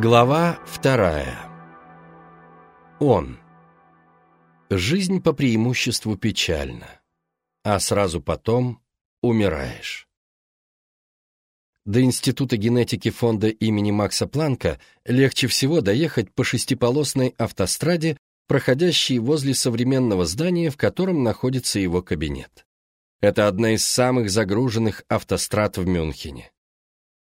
Глава вторая. Он. Жизнь по преимуществу печальна, а сразу потом умираешь. До Института генетики фонда имени Макса Планка легче всего доехать по шестиполосной автостраде, проходящей возле современного здания, в котором находится его кабинет. Это одна из самых загруженных автострад в Мюнхене.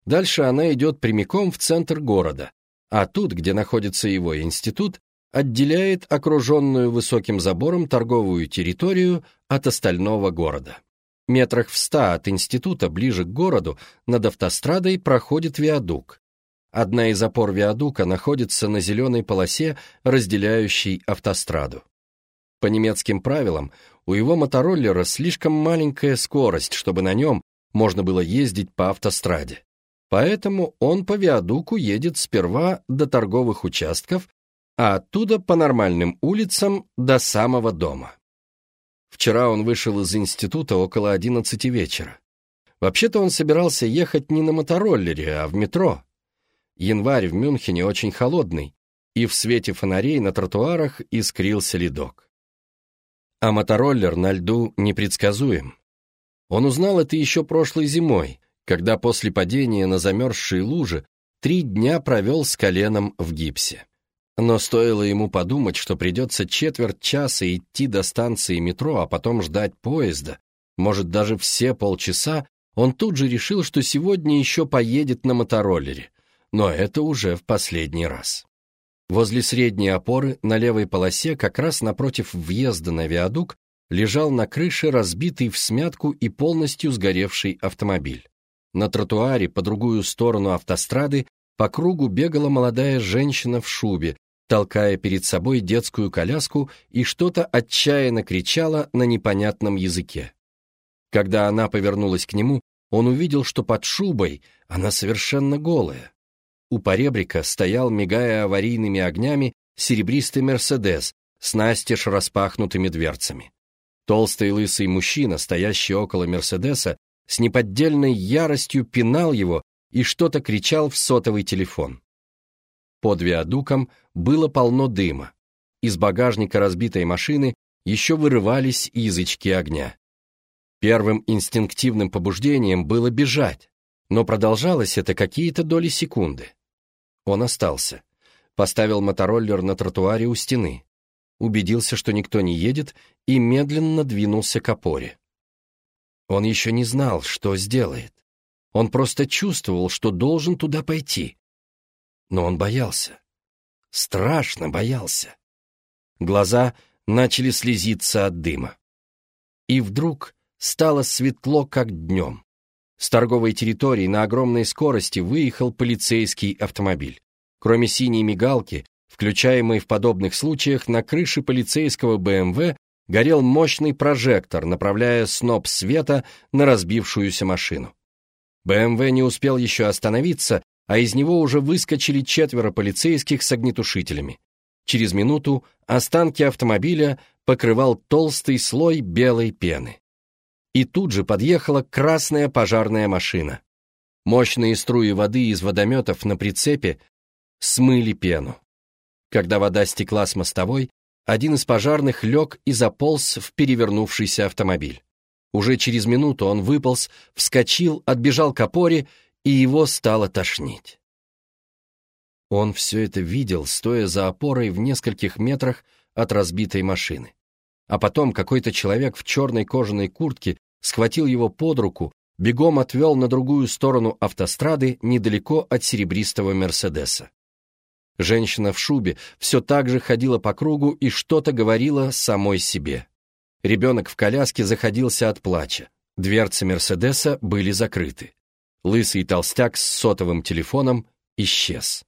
Дальше она идет прямиком в центр города, а тут, где находится его институт, отделяет окруженную высоким забором торговую территорию от остального города. Метрах в ста от института, ближе к городу, над автострадой проходит виадук. Одна из опор виадука находится на зеленой полосе, разделяющей автостраду. По немецким правилам, у его мотороллера слишком маленькая скорость, чтобы на нем можно было ездить по автостраде. Поэтому он по виадуку едет сперва до торговых участков, а оттуда по нормальным улицам до самого дома. Вчера он вышел из института около 11 вечера. Вообще-то он собирался ехать не на мотороллере, а в метро. Январь в Мюнхене очень холодный, и в свете фонарей на тротуарах искрился ледок. А мотороллер на льду непредсказуем. Он узнал это еще прошлой зимой, когда после падения на замерзшие лужи три дня провел с коленом в гипсе. Но стоило ему подумать, что придется четверть часа идти до станции метро, а потом ждать поезда, может, даже все полчаса, он тут же решил, что сегодня еще поедет на мотороллере, но это уже в последний раз. Возле средней опоры на левой полосе, как раз напротив въезда на виадук, лежал на крыше разбитый в смятку и полностью сгоревший автомобиль. На тротуаре по другую сторону автострады по кругу бегала молодая женщина в шубе, толкая перед собой детскую коляску и что-то отчаянно кричала на непонятном языке. Когда она повернулась к нему, он увидел, что под шубой она совершенно голая. У поребрика стоял, мигая аварийными огнями, серебристый «Мерседес» с настежь распахнутыми дверцами. Толстый лысый мужчина, стоящий около «Мерседеса», с неподдельной яростью пинал его и что-то кричал в сотовый телефон. Под виадуком было полно дыма. Из багажника разбитой машины еще вырывались язычки огня. Первым инстинктивным побуждением было бежать, но продолжалось это какие-то доли секунды. Он остался, поставил мотороллер на тротуаре у стены, убедился, что никто не едет, и медленно двинулся к опоре. Он еще не знал, что сделает. Он просто чувствовал, что должен туда пойти. Но он боялся. Страшно боялся. Глаза начали слезиться от дыма. И вдруг стало светло, как днем. С торговой территории на огромной скорости выехал полицейский автомобиль. Кроме синей мигалки, включаемой в подобных случаях на крыше полицейского БМВ, горел мощный прожектор, направляя сноп света на разбившуюся машину. БМВ не успел еще остановиться, а из него уже выскочили четверо полицейских с огнетушителями. Через минуту останки автомобиля покрывал толстый слой белой пены. И тут же подъехала красная пожарная машина. Мощные струи воды из водометов на прицепе смыли пену. Когда вода стекла с мостовой, один из пожарных лег и заполз в перевернувшийся автомобиль. Уже через минуту он выполз, вскочил, отбежал к опоре и его стало тошнить. Он все это видел, стоя за опорой в нескольких метрах от разбитой машины. А потом какой-то человек в черной кожаной куртке схватил его под руку, бегом отвел на другую сторону автострады недалеко от серебристого Мерседеса. Женщина в шубе все так же ходила по кругу и что-то говорила самой себе. Ребенок в коляске заходился от плача. Дверцы Мерседеса были закрыты. Лысый толстяк с сотовым телефоном исчез.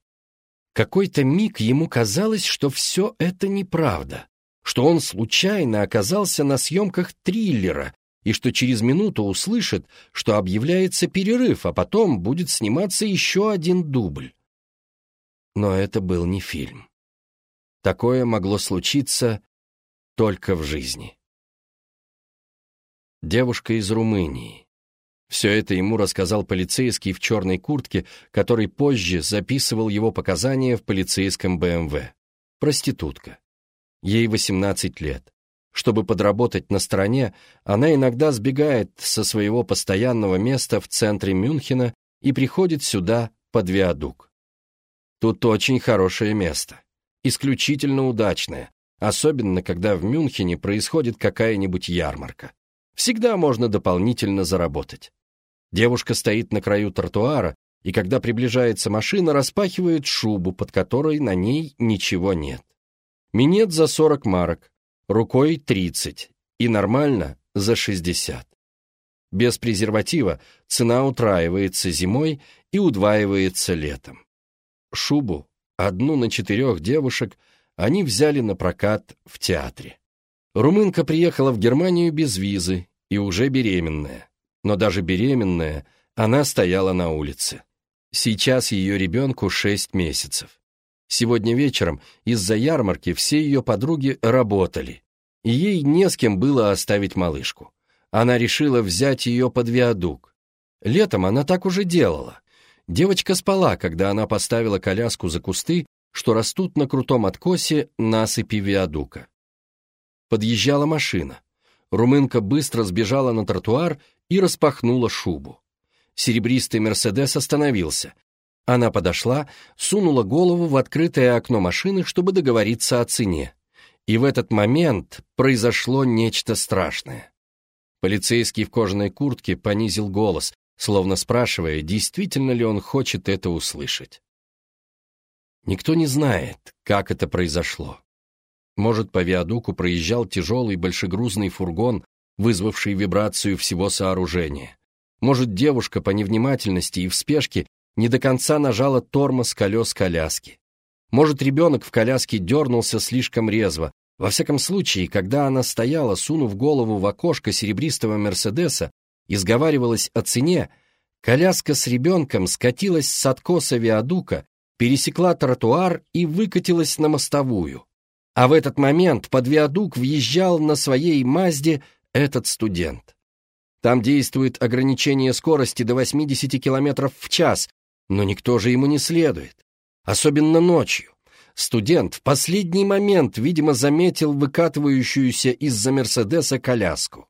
Какой-то миг ему казалось, что все это неправда, что он случайно оказался на съемках триллера и что через минуту услышит, что объявляется перерыв, а потом будет сниматься еще один дубль. Но это был не фильм. Такое могло случиться только в жизни. Девушка из Румынии. Все это ему рассказал полицейский в черной куртке, который позже записывал его показания в полицейском БМВ. Проститутка. Ей 18 лет. Чтобы подработать на стороне, она иногда сбегает со своего постоянного места в центре Мюнхена и приходит сюда под виадук. Тут очень хорошее место. Исключительно удачное, особенно когда в Мюнхене происходит какая-нибудь ярмарка. Всегда можно дополнительно заработать. Девушка стоит на краю тротуара, и когда приближается машина, распахивает шубу, под которой на ней ничего нет. Минет за 40 марок, рукой 30, и нормально за 60. Без презерватива цена утраивается зимой и удваивается летом. Шубу, одну на четырех девушек, они взяли на прокат в театре. Румынка приехала в Германию без визы и уже беременная. Но даже беременная, она стояла на улице. Сейчас ее ребенку 6 месяцев. Сегодня вечером из-за ярмарки все ее подруги работали, и ей не с кем было оставить малышку. Она решила взять ее под виадук. Летом она так уже делала. Девочка спала, когда она поставила коляску за кусты, что растут на крутом откосе насыпи виадука. Подъезжала машина. Румынка быстро сбежала на тротуар и распахнула шубу. Серебристый «Мерседес» остановился. Она подошла, сунула голову в открытое окно машины, чтобы договориться о цене. И в этот момент произошло нечто страшное. Полицейский в кожаной куртке понизил голос, словно спрашивая, действительно ли он хочет это услышать. Никто не знает, как это произошло. Может, по виадуку проезжал тяжелый большегрузный фургон, вызвавший вибрацию всего сооружения. Может, девушка по невнимательности и в спешке не до конца нажала тормоз колес коляски. Может, ребенок в коляске дернулся слишком резво. Во всяком случае, когда она стояла, сунув голову в окошко серебристого Мерседеса и о цене, коляска с ребенком скатилась с откоса виадука, пересекла тротуар и выкатилась на мостовую. А в этот момент под виадук въезжал на своей Мазде этот студент. Там действует ограничение скорости до 80 км в час, но никто же ему не следует. Особенно ночью. Студент в последний момент, видимо, заметил выкатывающуюся из-за Мерседеса коляску.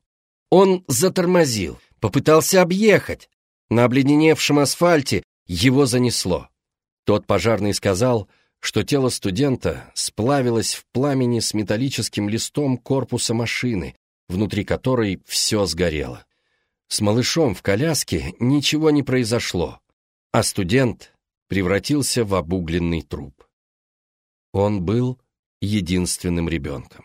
Он затормозил, попытался объехать. На обледеневшем асфальте его занесло. Тот пожарный сказал, что тело студента сплавилось в пламени с металлическим листом корпуса машины, внутри которой все сгорело. С малышом в коляске ничего не произошло, а студент превратился в обугленный труп. Он был единственным ребенком.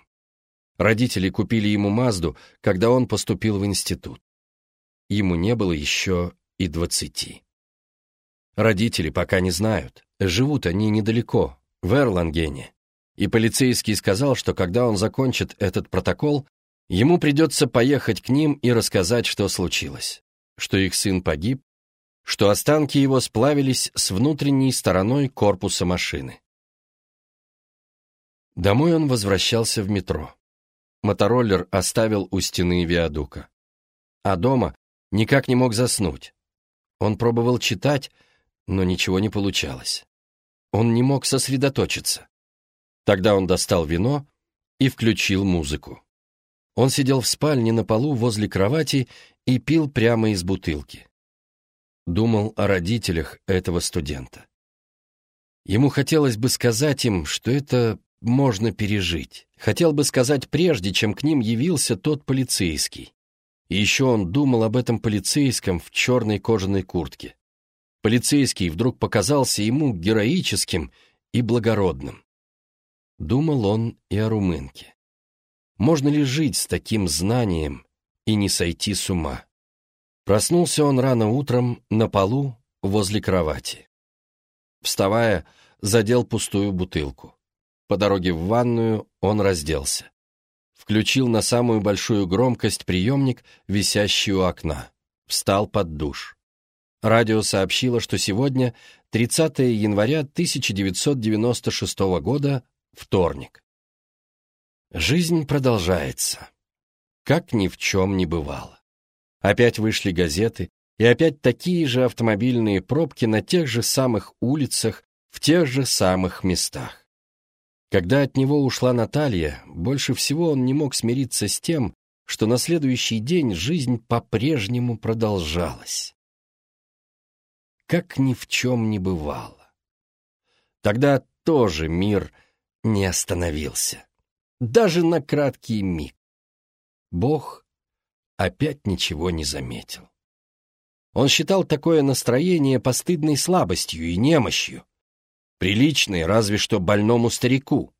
Родители купили ему Мазду, когда он поступил в институт. Ему не было еще и двадцати. Родители пока не знают, Живут они недалеко, в Эрлангене. И полицейский сказал, что когда он закончит этот протокол, ему придется поехать к ним и рассказать, что случилось. Что их сын погиб, что останки его сплавились с внутренней стороной корпуса машины. Домой он возвращался в метро. Мотороллер оставил у стены виадука. А дома никак не мог заснуть. Он пробовал читать, но ничего не получалось. Он не мог сосредоточиться. Тогда он достал вино и включил музыку. Он сидел в спальне на полу возле кровати и пил прямо из бутылки. Думал о родителях этого студента. Ему хотелось бы сказать им, что это можно пережить. Хотел бы сказать прежде, чем к ним явился тот полицейский. И еще он думал об этом полицейском в черной кожаной куртке. Полицейский вдруг показался ему героическим и благородным. Думал он и о румынке. Можно ли жить с таким знанием и не сойти с ума? Проснулся он рано утром на полу возле кровати. Вставая, задел пустую бутылку. По дороге в ванную он разделся. Включил на самую большую громкость приемник, висящий у окна. Встал под душ. Радио сообщило, что сегодня, 30 января 1996 года, вторник. Жизнь продолжается. Как ни в чем не бывало. Опять вышли газеты, И опять такие же автомобильные пробки на тех же самых улицах, в тех же самых местах. Когда от него ушла Наталья, больше всего он не мог смириться с тем, что на следующий день жизнь по-прежнему продолжалась. Как ни в чем не бывало. Тогда тоже мир не остановился. Даже на краткий миг. Бог опять ничего не заметил. Он считал такое настроение постыдной слабостью и немощью, приличной разве что больному старику.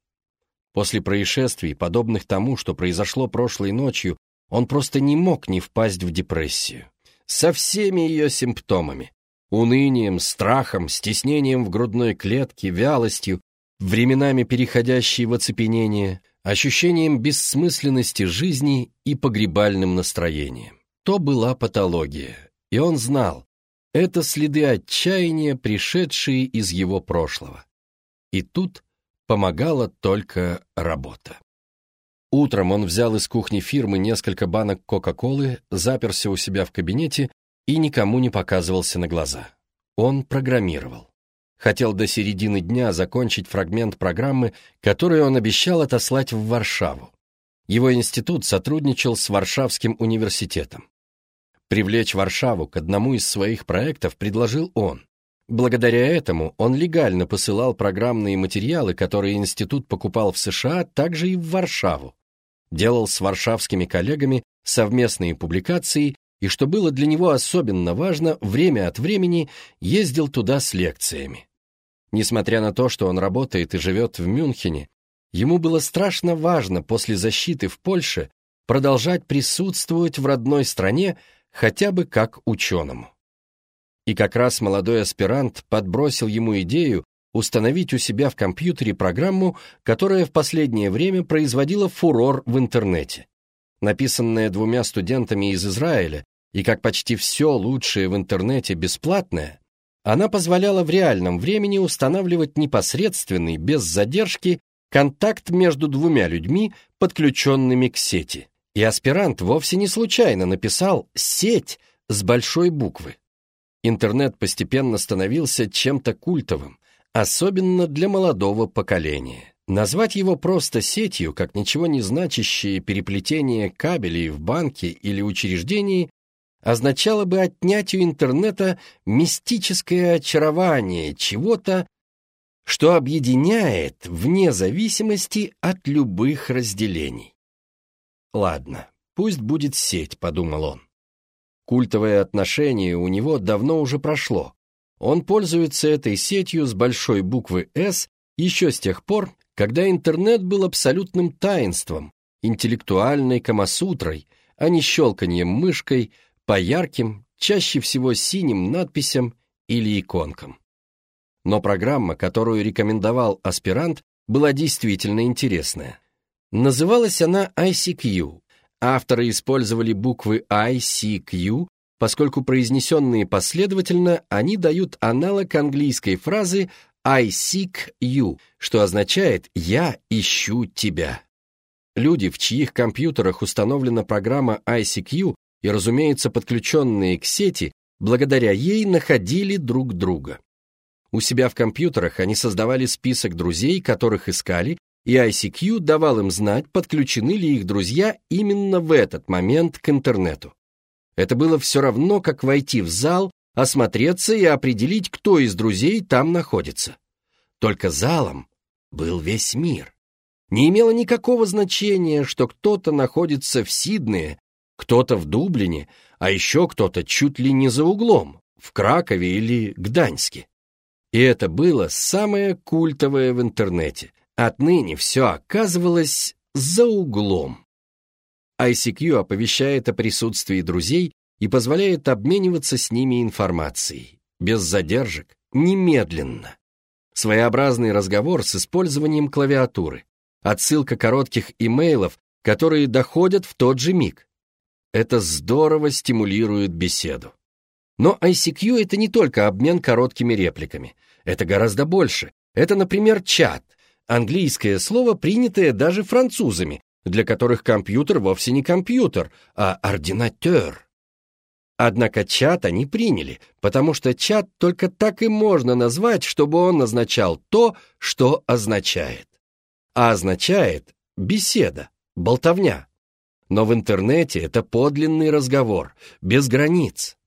После происшествий, подобных тому, что произошло прошлой ночью, он просто не мог не впасть в депрессию. Со всеми ее симптомами. Унынием, страхом, стеснением в грудной клетке, вялостью, временами переходящей в оцепенение, ощущением бессмысленности жизни и погребальным настроением. То была патология, и он знал, это следы отчаяния, пришедшие из его прошлого. И тут помогала только работа. Утром он взял из кухни фирмы несколько банок Кока-Колы, заперся у себя в кабинете и никому не показывался на глаза. Он программировал. Хотел до середины дня закончить фрагмент программы, который он обещал отослать в Варшаву. Его институт сотрудничал с Варшавским университетом. Привлечь Варшаву к одному из своих проектов предложил он. Благодаря этому он легально посылал программные материалы, которые институт покупал в США, также и в Варшаву. Делал с варшавскими коллегами совместные публикации и, что было для него особенно важно, время от времени ездил туда с лекциями. Несмотря на то, что он работает и живет в Мюнхене, ему было страшно важно после защиты в Польше продолжать присутствовать в родной стране хотя бы как ученому. И как раз молодой аспирант подбросил ему идею установить у себя в компьютере программу, которая в последнее время производила фурор в интернете. Написанная двумя студентами из Израиля, и как почти все лучшее в интернете бесплатное, она позволяла в реальном времени устанавливать непосредственный, без задержки, контакт между двумя людьми, подключенными к сети. И аспирант вовсе не случайно написал «сеть» с большой буквы. Интернет постепенно становился чем-то культовым, особенно для молодого поколения. Назвать его просто сетью, как ничего не значащее переплетение кабелей в банке или учреждении, означало бы отнять у интернета мистическое очарование чего-то, что объединяет вне зависимости от любых разделений. «Ладно, пусть будет сеть», — подумал он. Культовое отношение у него давно уже прошло. Он пользуется этой сетью с большой буквы «С» еще с тех пор, когда интернет был абсолютным таинством, интеллектуальной камасутрой, а не щелканием мышкой по ярким, чаще всего синим надписям или иконкам. Но программа, которую рекомендовал аспирант, была действительно интересная. Называлась она ICQ. Авторы использовали буквы ICQ, поскольку произнесенные последовательно, они дают аналог английской фразы I seek you, что означает «я ищу тебя». Люди, в чьих компьютерах установлена программа ICQ и, разумеется, подключенные к сети, благодаря ей находили друг друга. У себя в компьютерах они создавали список друзей, которых искали, и ICQ давал им знать, подключены ли их друзья именно в этот момент к интернету. Это было все равно, как войти в зал, осмотреться и определить, кто из друзей там находится. Только залом был весь мир. Не имело никакого значения, что кто-то находится в Сиднее, кто-то в Дублине, а еще кто-то чуть ли не за углом, в Кракове или Гданьске. И это было самое культовое в интернете — Отныне все оказывалось за углом. ICQ оповещает о присутствии друзей и позволяет обмениваться с ними информацией, без задержек, немедленно. Своеобразный разговор с использованием клавиатуры, отсылка коротких имейлов, которые доходят в тот же миг. Это здорово стимулирует беседу. Но ICQ — это не только обмен короткими репликами. Это гораздо больше. Это, например, чат, Английское слово, принятое даже французами, для которых компьютер вовсе не компьютер, а ординатер. Однако чат они приняли, потому что чат только так и можно назвать, чтобы он означал то, что означает. А означает беседа, болтовня. Но в интернете это подлинный разговор, без границ.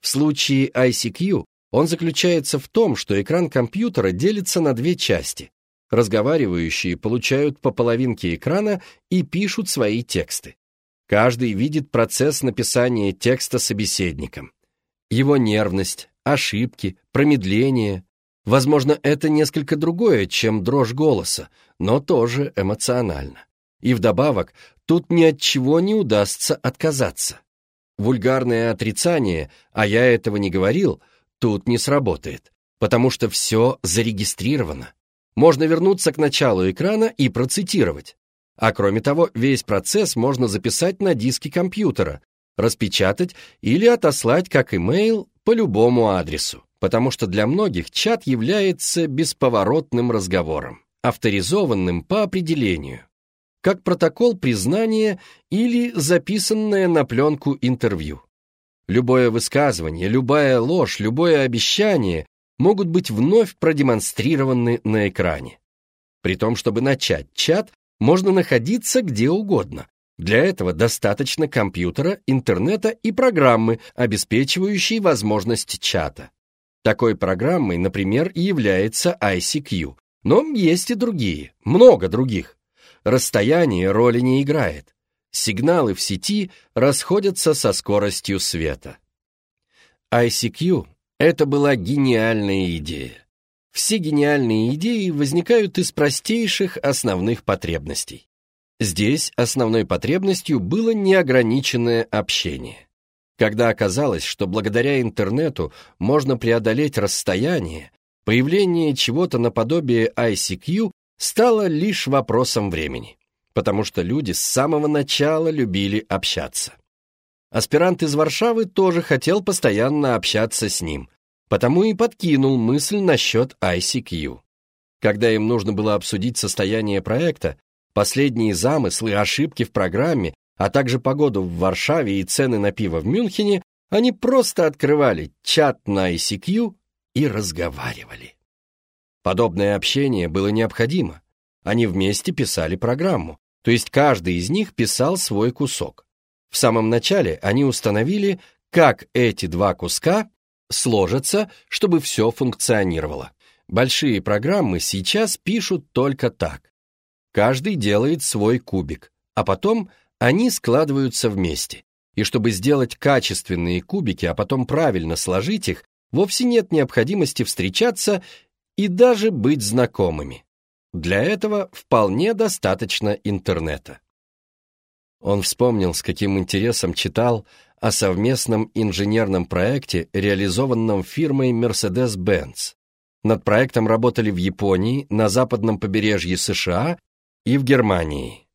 В случае ICQ он заключается в том, что экран компьютера делится на две части. Разговаривающие получают по половинке экрана и пишут свои тексты. Каждый видит процесс написания текста собеседником. Его нервность, ошибки, промедление. Возможно, это несколько другое, чем дрожь голоса, но тоже эмоционально. И вдобавок, тут ни от чего не удастся отказаться. Вульгарное отрицание, а я этого не говорил, тут не сработает, потому что все зарегистрировано. Можно вернуться к началу экрана и процитировать. А кроме того, весь процесс можно записать на диске компьютера, распечатать или отослать как имейл по любому адресу, потому что для многих чат является бесповоротным разговором, авторизованным по определению, как протокол признания или записанное на пленку интервью. Любое высказывание, любая ложь, любое обещание могут быть вновь продемонстрированы на экране. При том, чтобы начать чат, можно находиться где угодно. Для этого достаточно компьютера, интернета и программы, обеспечивающей возможность чата. Такой программой, например, является ICQ, но есть и другие, много других. Расстояние роли не играет. Сигналы в сети расходятся со скоростью света. ICQ — это была гениальная идея. Все гениальные идеи возникают из простейших основных потребностей. Здесь основной потребностью было неограниченное общение. Когда оказалось, что благодаря интернету можно преодолеть расстояние, появление чего-то наподобие ICQ стало лишь вопросом времени, потому что люди с самого начала любили общаться. Аспирант из Варшавы тоже хотел постоянно общаться с ним, потому и подкинул мысль насчет ICQ. Когда им нужно было обсудить состояние проекта, последние замыслы, ошибки в программе, а также погоду в Варшаве и цены на пиво в Мюнхене, они просто открывали чат на ICQ и разговаривали. Подобное общение было необходимо. Они вместе писали программу, то есть каждый из них писал свой кусок. В самом начале они установили, как эти два куска сложатся, чтобы все функционировало. Большие программы сейчас пишут только так. Каждый делает свой кубик, а потом они складываются вместе. И чтобы сделать качественные кубики, а потом правильно сложить их, вовсе нет необходимости встречаться и даже быть знакомыми. Для этого вполне достаточно интернета. Он вспомнил, с каким интересом читал о совместном инженерном проекте, реализованном фирмой Mercedes-Benz. Над проектом работали в Японии, на западном побережье США и в Германии.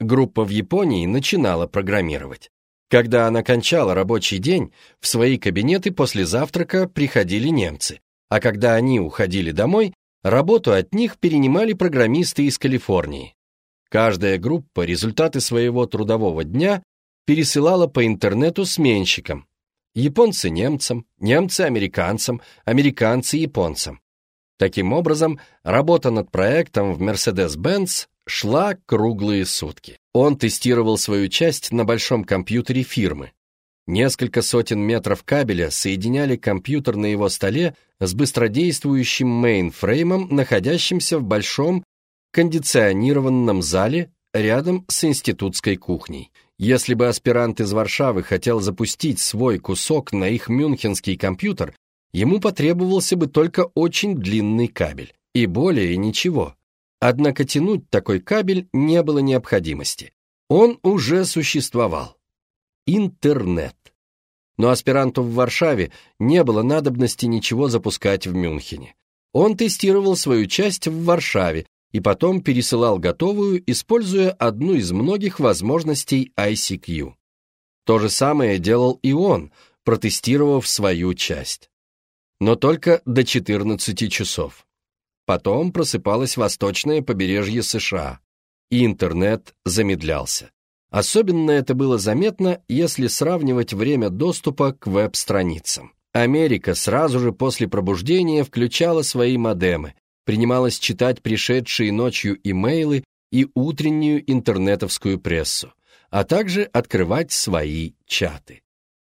Группа в Японии начинала программировать. Когда она кончала рабочий день, в свои кабинеты после завтрака приходили немцы, а когда они уходили домой, работу от них перенимали программисты из Калифорнии. Каждая группа результаты своего трудового дня пересылала по интернету сменщикам. Японцы немцам, немцы американцам, американцы японцам. Таким образом, работа над проектом в Mercedes-Benz шла круглые сутки. Он тестировал свою часть на большом компьютере фирмы. Несколько сотен метров кабеля соединяли компьютер на его столе с быстродействующим мейнфреймом, находящимся в большом кондиционированном зале рядом с институтской кухней. Если бы аспирант из Варшавы хотел запустить свой кусок на их мюнхенский компьютер, ему потребовался бы только очень длинный кабель, и более ничего. Однако тянуть такой кабель не было необходимости. Он уже существовал. Интернет. Но аспиранту в Варшаве не было надобности ничего запускать в Мюнхене. Он тестировал свою часть в Варшаве, и потом пересылал готовую, используя одну из многих возможностей ICQ. То же самое делал и он, протестировав свою часть. Но только до 14 часов. Потом просыпалось восточное побережье США, и интернет замедлялся. Особенно это было заметно, если сравнивать время доступа к веб-страницам. Америка сразу же после пробуждения включала свои модемы, принималась читать пришедшие ночью имейлы и утреннюю интернетовскую прессу, а также открывать свои чаты.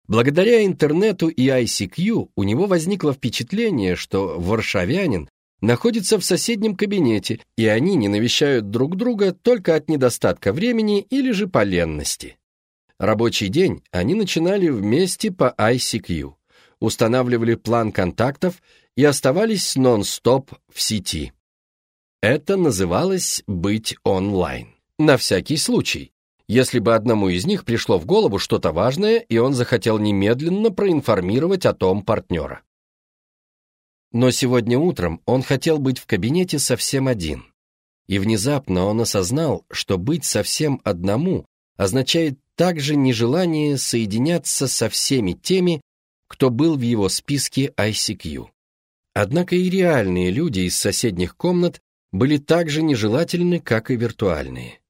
Благодаря интернету и ICQ у него возникло впечатление, что варшавянин находится в соседнем кабинете, и они не навещают друг друга только от недостатка времени или же по ленности. Рабочий день они начинали вместе по ICQ, устанавливали план контактов и оставались нон-стоп в сети. Это называлось «быть онлайн». На всякий случай, если бы одному из них пришло в голову что-то важное, и он захотел немедленно проинформировать о том партнера. Но сегодня утром он хотел быть в кабинете совсем один. И внезапно он осознал, что быть совсем одному означает также нежелание соединяться со всеми теми, кто был в его списке ICQ. Однако и реальные люди из соседних комнат были так же нежелательны, как и виртуальные.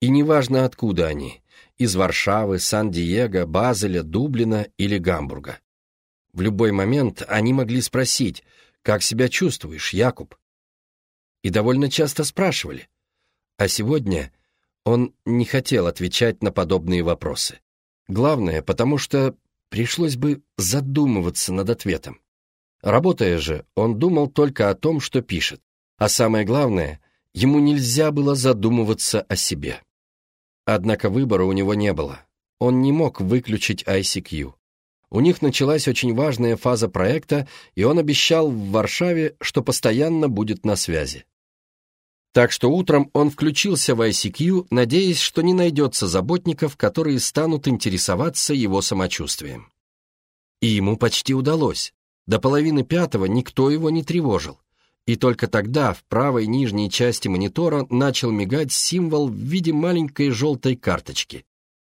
И неважно, откуда они – из Варшавы, Сан-Диего, Базеля, Дублина или Гамбурга. В любой момент они могли спросить «Как себя чувствуешь, Якуб?» И довольно часто спрашивали. А сегодня он не хотел отвечать на подобные вопросы. Главное, потому что пришлось бы задумываться над ответом. Работая же, он думал только о том, что пишет. А самое главное, ему нельзя было задумываться о себе. Однако выбора у него не было. Он не мог выключить ICQ. У них началась очень важная фаза проекта, и он обещал в Варшаве, что постоянно будет на связи. Так что утром он включился в ICQ, надеясь, что не найдется заботников, которые станут интересоваться его самочувствием. И ему почти удалось. До половины пятого никто его не тревожил. И только тогда в правой нижней части монитора начал мигать символ в виде маленькой желтой карточки.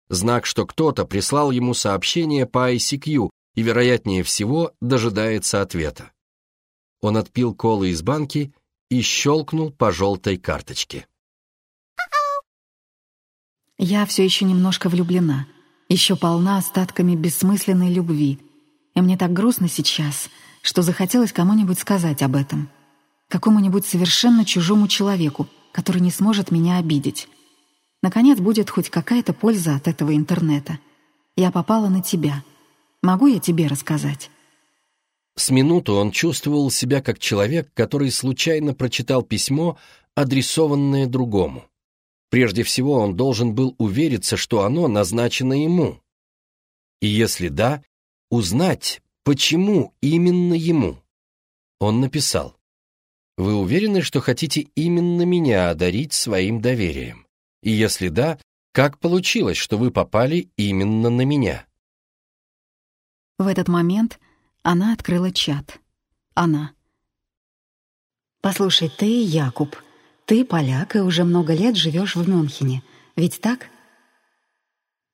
Знак, что кто-то прислал ему сообщение по ICQ и, вероятнее всего, дожидается ответа. Он отпил колы из банки и щелкнул по желтой карточке. Я все еще немножко влюблена, еще полна остатками бессмысленной любви, и мне так грустно сейчас, что захотелось кому-нибудь сказать об этом какому-нибудь совершенно чужому человеку, который не сможет меня обидеть. Наконец будет хоть какая-то польза от этого интернета. Я попала на тебя. Могу я тебе рассказать?» С минуту он чувствовал себя как человек, который случайно прочитал письмо, адресованное другому. Прежде всего он должен был увериться, что оно назначено ему. И если да, узнать, почему именно ему. Он написал вы уверены, что хотите именно меня одарить своим доверием? И если да, как получилось, что вы попали именно на меня? В этот момент она открыла чат. Она. «Послушай, ты Якуб. Ты поляк и уже много лет живешь в Мюнхене. Ведь так?»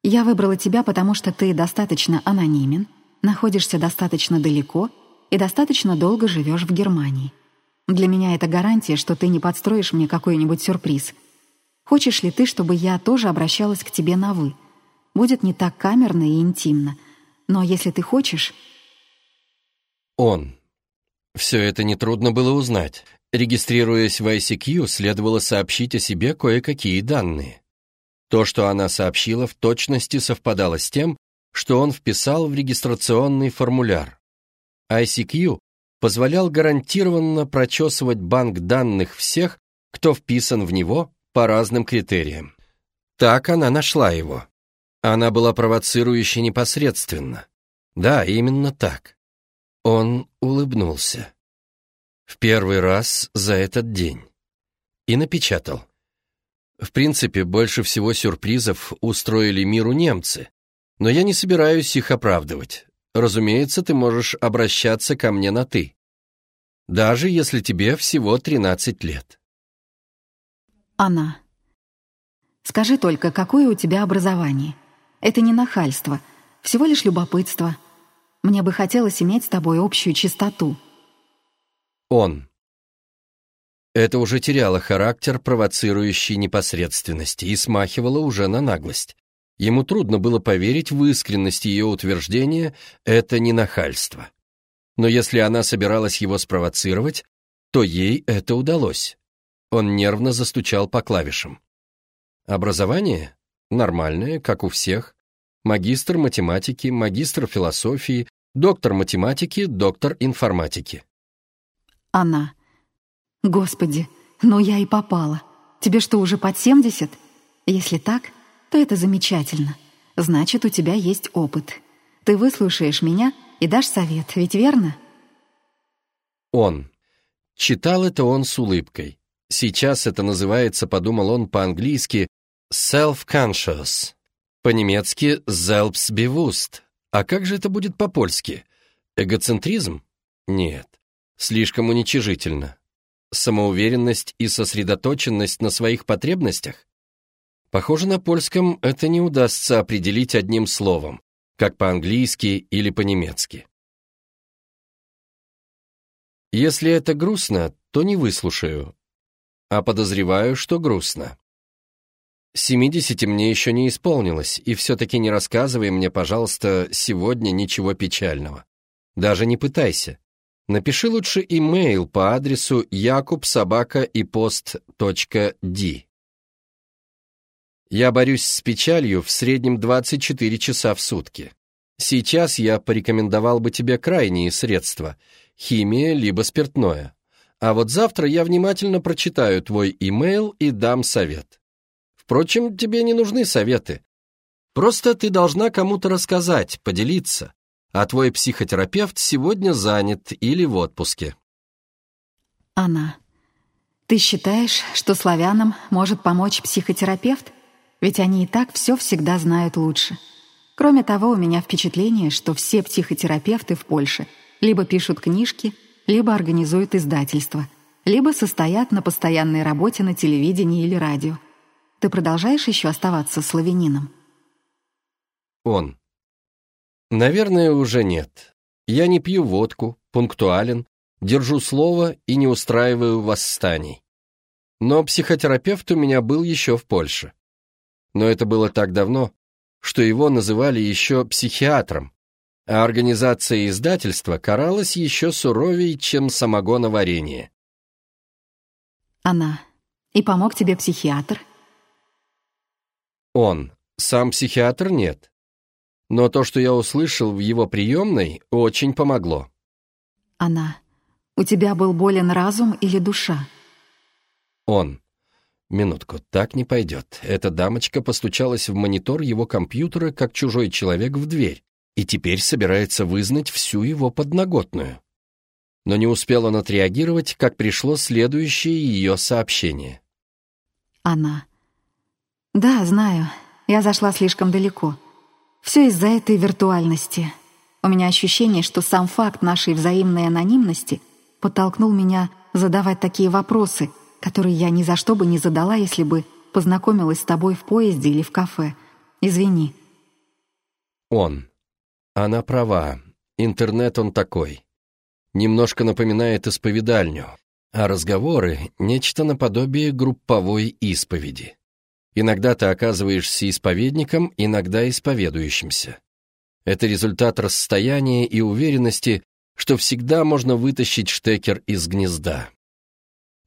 «Я выбрала тебя, потому что ты достаточно анонимен, находишься достаточно далеко и достаточно долго живешь в Германии. Для меня это гарантия, что ты не подстроишь мне какой-нибудь сюрприз. Хочешь ли ты, чтобы я тоже обращалась к тебе на «вы»? Будет не так камерно и интимно. Но если ты хочешь... Он. Все это нетрудно было узнать. Регистрируясь в ICQ, следовало сообщить о себе кое-какие данные. То, что она сообщила, в точности совпадало с тем, что он вписал в регистрационный формуляр. ICQ позволял гарантированно прочесывать банк данных всех, кто вписан в него по разным критериям. Так она нашла его. Она была провоцирующе непосредственно. Да, именно так. Он улыбнулся. В первый раз за этот день. И напечатал. В принципе, больше всего сюрпризов устроили миру немцы, но я не собираюсь их оправдывать. Разумеется, ты можешь обращаться ко мне на «ты», даже если тебе всего 13 лет. Она. Скажи только, какое у тебя образование? Это не нахальство, всего лишь любопытство. Мне бы хотелось иметь с тобой общую чистоту. Он. Это уже теряло характер, провоцирующий непосредственности, и смахивало уже на наглость. Ему трудно было поверить в искренность ее утверждения «это не нахальство». Но если она собиралась его спровоцировать, то ей это удалось. Он нервно застучал по клавишам. Образование? Нормальное, как у всех. Магистр математики, магистр философии, доктор математики, доктор информатики. Она. Господи, ну я и попала. Тебе что, уже под 70? Если так, то это замечательно. Значит, у тебя есть опыт. Ты выслушаешь меня и дашь совет, ведь верно? Он. Читал это он с улыбкой. Сейчас это называется, подумал он по-английски, self-conscious. По-немецки selbstbewusst. А как же это будет по-польски? Эгоцентризм? Нет. Слишком уничижительно. Самоуверенность и сосредоточенность на своих потребностях? Похоже, на польском это не удастся определить одним словом, как по-английски или по-немецки. Если это грустно, то не выслушаю, а подозреваю, что грустно. Семидесяти мне еще не исполнилось, и все-таки не рассказывай мне, пожалуйста, сегодня ничего печального. Даже не пытайся. Напиши лучше имейл по адресу jakubsobaka.ipost.d. Я борюсь с печалью в среднем 24 часа в сутки. Сейчас я порекомендовал бы тебе крайние средства – химия либо спиртное. А вот завтра я внимательно прочитаю твой имейл и дам совет. Впрочем, тебе не нужны советы. Просто ты должна кому-то рассказать, поделиться, а твой психотерапевт сегодня занят или в отпуске. Она. Ты считаешь, что славянам может помочь психотерапевт? Ведь они и так все всегда знают лучше. Кроме того, у меня впечатление, что все психотерапевты в Польше либо пишут книжки, либо организуют издательство, либо состоят на постоянной работе на телевидении или радио. Ты продолжаешь еще оставаться славянином? Он. Наверное, уже нет. Я не пью водку, пунктуален, держу слово и не устраиваю восстаний. Но психотерапевт у меня был еще в Польше. Но это было так давно, что его называли еще психиатром, а организация издательства каралась еще суровее, чем самогоноварение. Она. И помог тебе психиатр? Он. Сам психиатр нет. Но то, что я услышал в его приемной, очень помогло. Она. У тебя был болен разум или душа? Он. Минутку, так не пойдет. Эта дамочка постучалась в монитор его компьютера, как чужой человек в дверь, и теперь собирается вызнать всю его подноготную. Но не успел он отреагировать, как пришло следующее ее сообщение. Она. Да, знаю. Я зашла слишком далеко. Все из-за этой виртуальности. У меня ощущение, что сам факт нашей взаимной анонимности подтолкнул меня задавать такие вопросы — который я ни за что бы не задала, если бы познакомилась с тобой в поезде или в кафе. Извини». Он. Она права. Интернет он такой. Немножко напоминает исповедальню, а разговоры — нечто наподобие групповой исповеди. Иногда ты оказываешься исповедником, иногда исповедующимся. Это результат расстояния и уверенности, что всегда можно вытащить штекер из гнезда.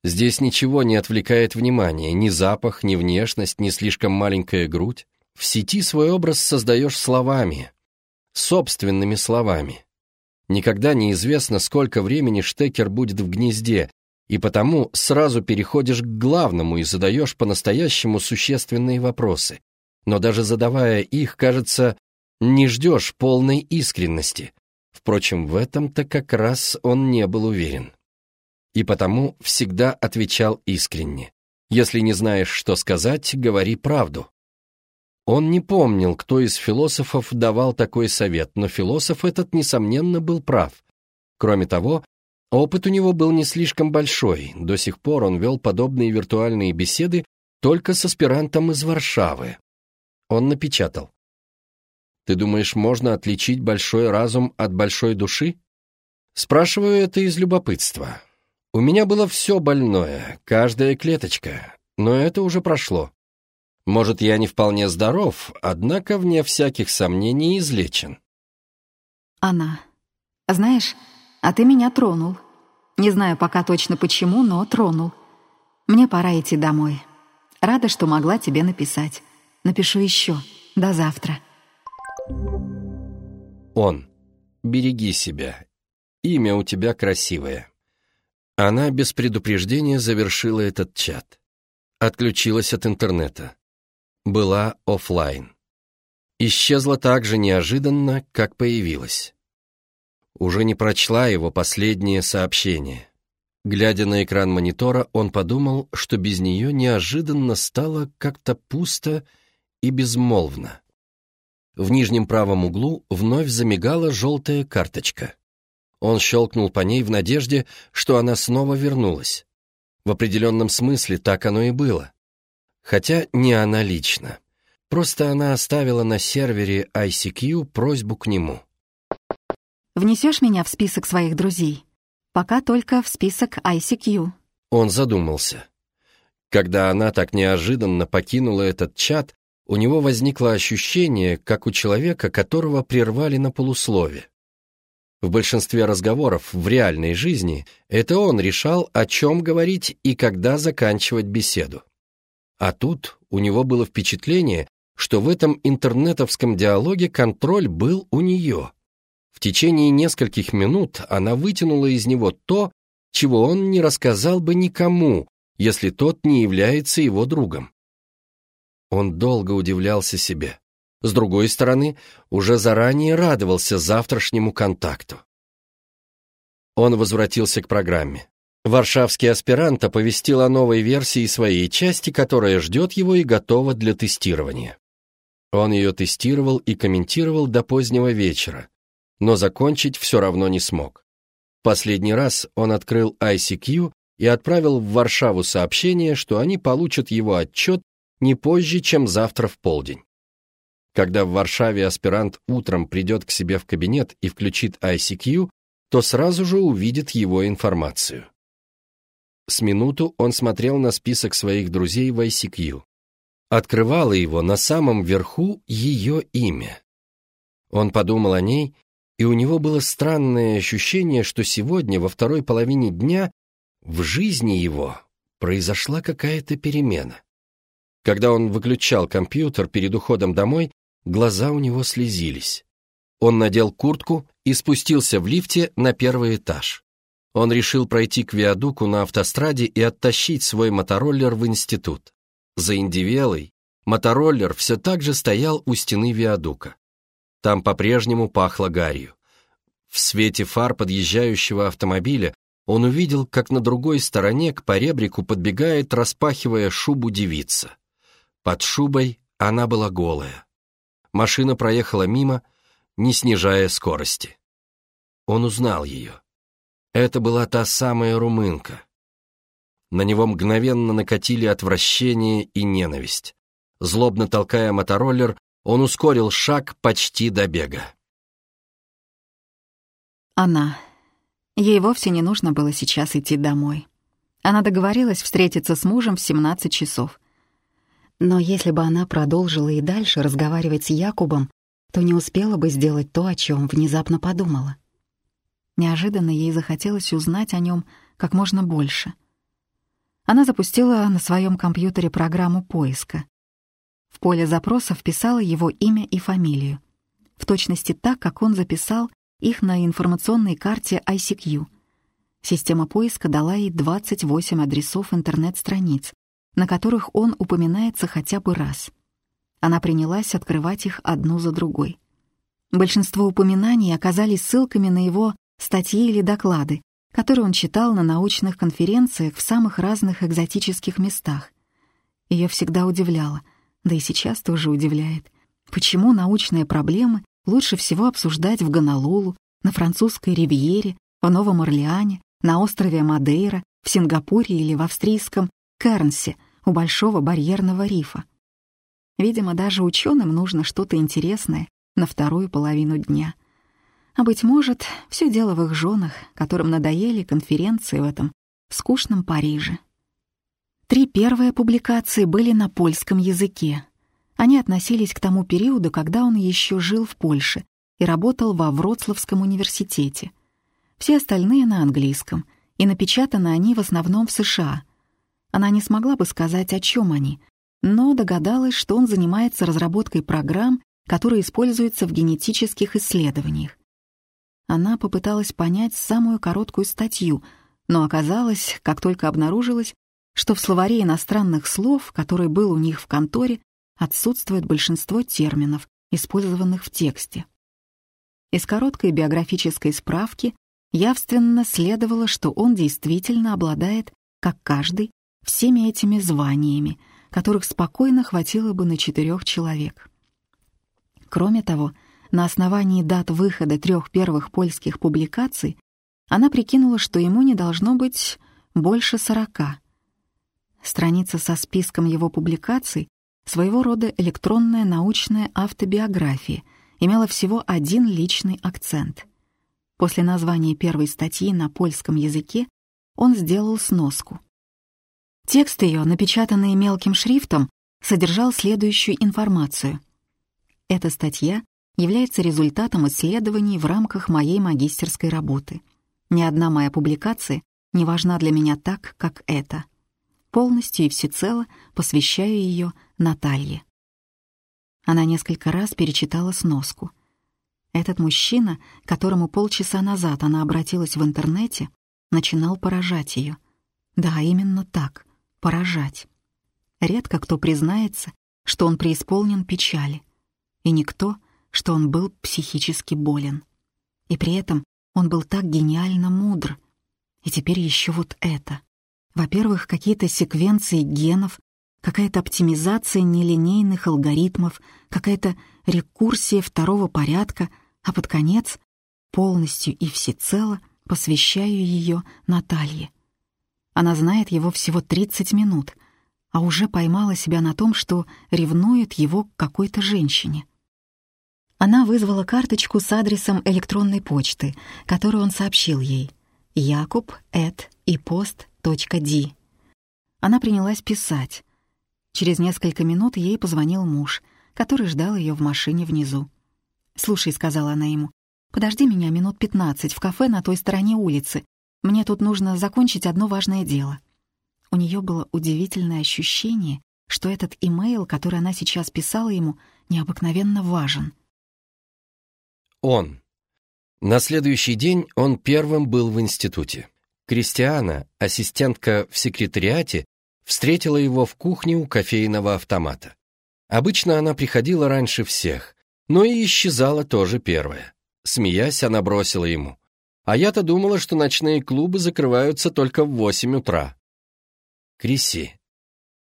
Здесь ничего не отвлекает внимание, ни запах, ни внешность, ни слишком маленькая грудь. В сети свой образ создаешь словами, собственными словами. Никогда неизвестно, сколько времени штекер будет в гнезде, и потому сразу переходишь к главному и задаешь по-настоящему существенные вопросы. Но даже задавая их, кажется, не ждешь полной искренности. Впрочем, в этом-то как раз он не был уверен и потому всегда отвечал искренне. Если не знаешь, что сказать, говори правду. Он не помнил, кто из философов давал такой совет, но философ этот, несомненно, был прав. Кроме того, опыт у него был не слишком большой, до сих пор он вел подобные виртуальные беседы только с аспирантом из Варшавы. Он напечатал. «Ты думаешь, можно отличить большой разум от большой души?» Спрашиваю это из любопытства. У меня было все больное, каждая клеточка, но это уже прошло. Может, я не вполне здоров, однако, вне всяких сомнений, излечен. Она. Знаешь, а ты меня тронул. Не знаю пока точно почему, но тронул. Мне пора идти домой. Рада, что могла тебе написать. Напишу еще. До завтра. Он. Береги себя. Имя у тебя красивое. Она без предупреждения завершила этот чат. Отключилась от интернета. Была офлайн. Исчезла так же неожиданно, как появилась. Уже не прочла его последнее сообщение. Глядя на экран монитора, он подумал, что без нее неожиданно стало как-то пусто и безмолвно. В нижнем правом углу вновь замигала желтая карточка. Он щелкнул по ней в надежде, что она снова вернулась. В определенном смысле так оно и было. Хотя не она лично. Просто она оставила на сервере ICQ просьбу к нему. «Внесешь меня в список своих друзей? Пока только в список ICQ». Он задумался. Когда она так неожиданно покинула этот чат, у него возникло ощущение, как у человека, которого прервали на полуслове. В большинстве разговоров в реальной жизни это он решал, о чем говорить и когда заканчивать беседу. А тут у него было впечатление, что в этом интернетовском диалоге контроль был у нее. В течение нескольких минут она вытянула из него то, чего он не рассказал бы никому, если тот не является его другом. Он долго удивлялся себе. С другой стороны, уже заранее радовался завтрашнему контакту. Он возвратился к программе. Варшавский аспирант оповестил о новой версии своей части, которая ждет его и готова для тестирования. Он ее тестировал и комментировал до позднего вечера, но закончить все равно не смог. Последний раз он открыл ICQ и отправил в Варшаву сообщение, что они получат его отчет не позже, чем завтра в полдень. Когда в Варшаве аспирант утром придет к себе в кабинет и включит ICQ, то сразу же увидит его информацию. С минуту он смотрел на список своих друзей в ICQ. Открывало его на самом верху ее имя. Он подумал о ней, и у него было странное ощущение, что сегодня, во второй половине дня, в жизни его произошла какая-то перемена. Когда он выключал компьютер перед уходом домой, Глаза у него слезились. Он надел куртку и спустился в лифте на первый этаж. Он решил пройти к виадуку на автостраде и оттащить свой мотороллер в институт. За Индивелой мотороллер все так же стоял у стены виадука. Там по-прежнему пахло гарью. В свете фар подъезжающего автомобиля он увидел, как на другой стороне к поребрику подбегает, распахивая шубу девица. Под шубой она была голая машина проехала мимо, не снижая скорости. Он узнал ее. Это была та самая румынка. На него мгновенно накатили отвращение и ненависть. Злобно толкая мотороллер, он ускорил шаг почти до бега. Она. Ей вовсе не нужно было сейчас идти домой. Она договорилась встретиться с мужем в 17 часов. Но если бы она продолжила и дальше разговаривать с Якубом, то не успела бы сделать то, о чем внезапно подумала. Неожиданно ей захотелось узнать о нем как можно больше. Она запустила на своем компьютере программу поиска. В поле запроса вписала его имя и фамилию, в точности так, как он записал их на информационной карте ICQ. Система поиска дала ей 28 адресов интернет-страниц, на которых он упоминается хотя бы раз. Она принялась открывать их одну за другой. Большинство упоминаний оказались ссылками на его статьи или доклады, которые он читал на научных конференциях в самых разных экзотических местах. Ее всегда удивляло, да и сейчас тоже удивляет, почему научные проблемы лучше всего обсуждать в Гонолулу, на французской ривьере, в Новом Орлеане, на острове Мадейра, в Сингапуре или в австрийском Кернсе у Большого барьерного рифа. Видимо, даже ученым нужно что-то интересное на вторую половину дня. А быть может, все дело в их женах, которым надоели конференции в этом скучном Париже. Три первые публикации были на польском языке. Они относились к тому периоду, когда он еще жил в Польше и работал во Вроцлавском университете. Все остальные на английском, и напечатаны они в основном в США. Она не смогла бы сказать, о чем они, но догадалась, что он занимается разработкой программ, которые используются в генетических исследованиях. Она попыталась понять самую короткую статью, но оказалось, как только обнаружилось, что в словаре иностранных слов, который был у них в конторе, отсутствует большинство терминов, использованных в тексте. Из короткой биографической справки явственно следовало, что он действительно обладает, как каждый, всеми этими званиями, которых спокойно хватило бы на четырех человек. Кроме того, на основании дат выхода трех первых польских публикаций она прикинула, что ему не должно быть больше сорока. Страница со списком его публикаций, своего рода электронная научная автобиография, имела всего один личный акцент. После названия первой статьи на польском языке он сделал сноску. Текст ее, напечатанный мелким шрифтом, содержал следующую информацию. Эта статья является результатом исследований в рамках моей магистерской работы. Ни одна моя публикация не важна для меня так, как эта. Полностью и всецело посвящаю ее Наталье. Она несколько раз перечитала сноску. Этот мужчина, которому полчаса назад она обратилась в интернете, начинал поражать ее. Да, именно так, поражать. Редко кто признается, что он преисполнен печали. И никто — что он был психически болен. И при этом он был так гениально мудр. И теперь еще вот это. Во-первых, какие-то секвенции генов, какая-то оптимизация нелинейных алгоритмов, какая-то рекурсия второго порядка, а под конец полностью и всецело посвящаю ее Наталье. Она знает его всего 30 минут, а уже поймала себя на том, что ревнует его к какой-то женщине. Она вызвала карточку с адресом электронной почты, которую он сообщил ей. Якуб эт и пост. Она принялась писать. Через несколько минут ей позвонил муж, который ждал ее в машине внизу. «Слушай», — сказала она ему, — «подожди меня минут пятнадцать в кафе на той стороне улицы. Мне тут нужно закончить одно важное дело». У нее было удивительное ощущение, что этот имейл, который она сейчас писала ему, необыкновенно важен — он. На следующий день он первым был в институте. Кристиана, ассистентка в секретариате, встретила его в кухне у кофейного автомата. Обычно она приходила раньше всех, но и исчезала тоже первая. Смеясь, она бросила ему. «А я-то думала, что ночные клубы закрываются только в восемь утра». Криси.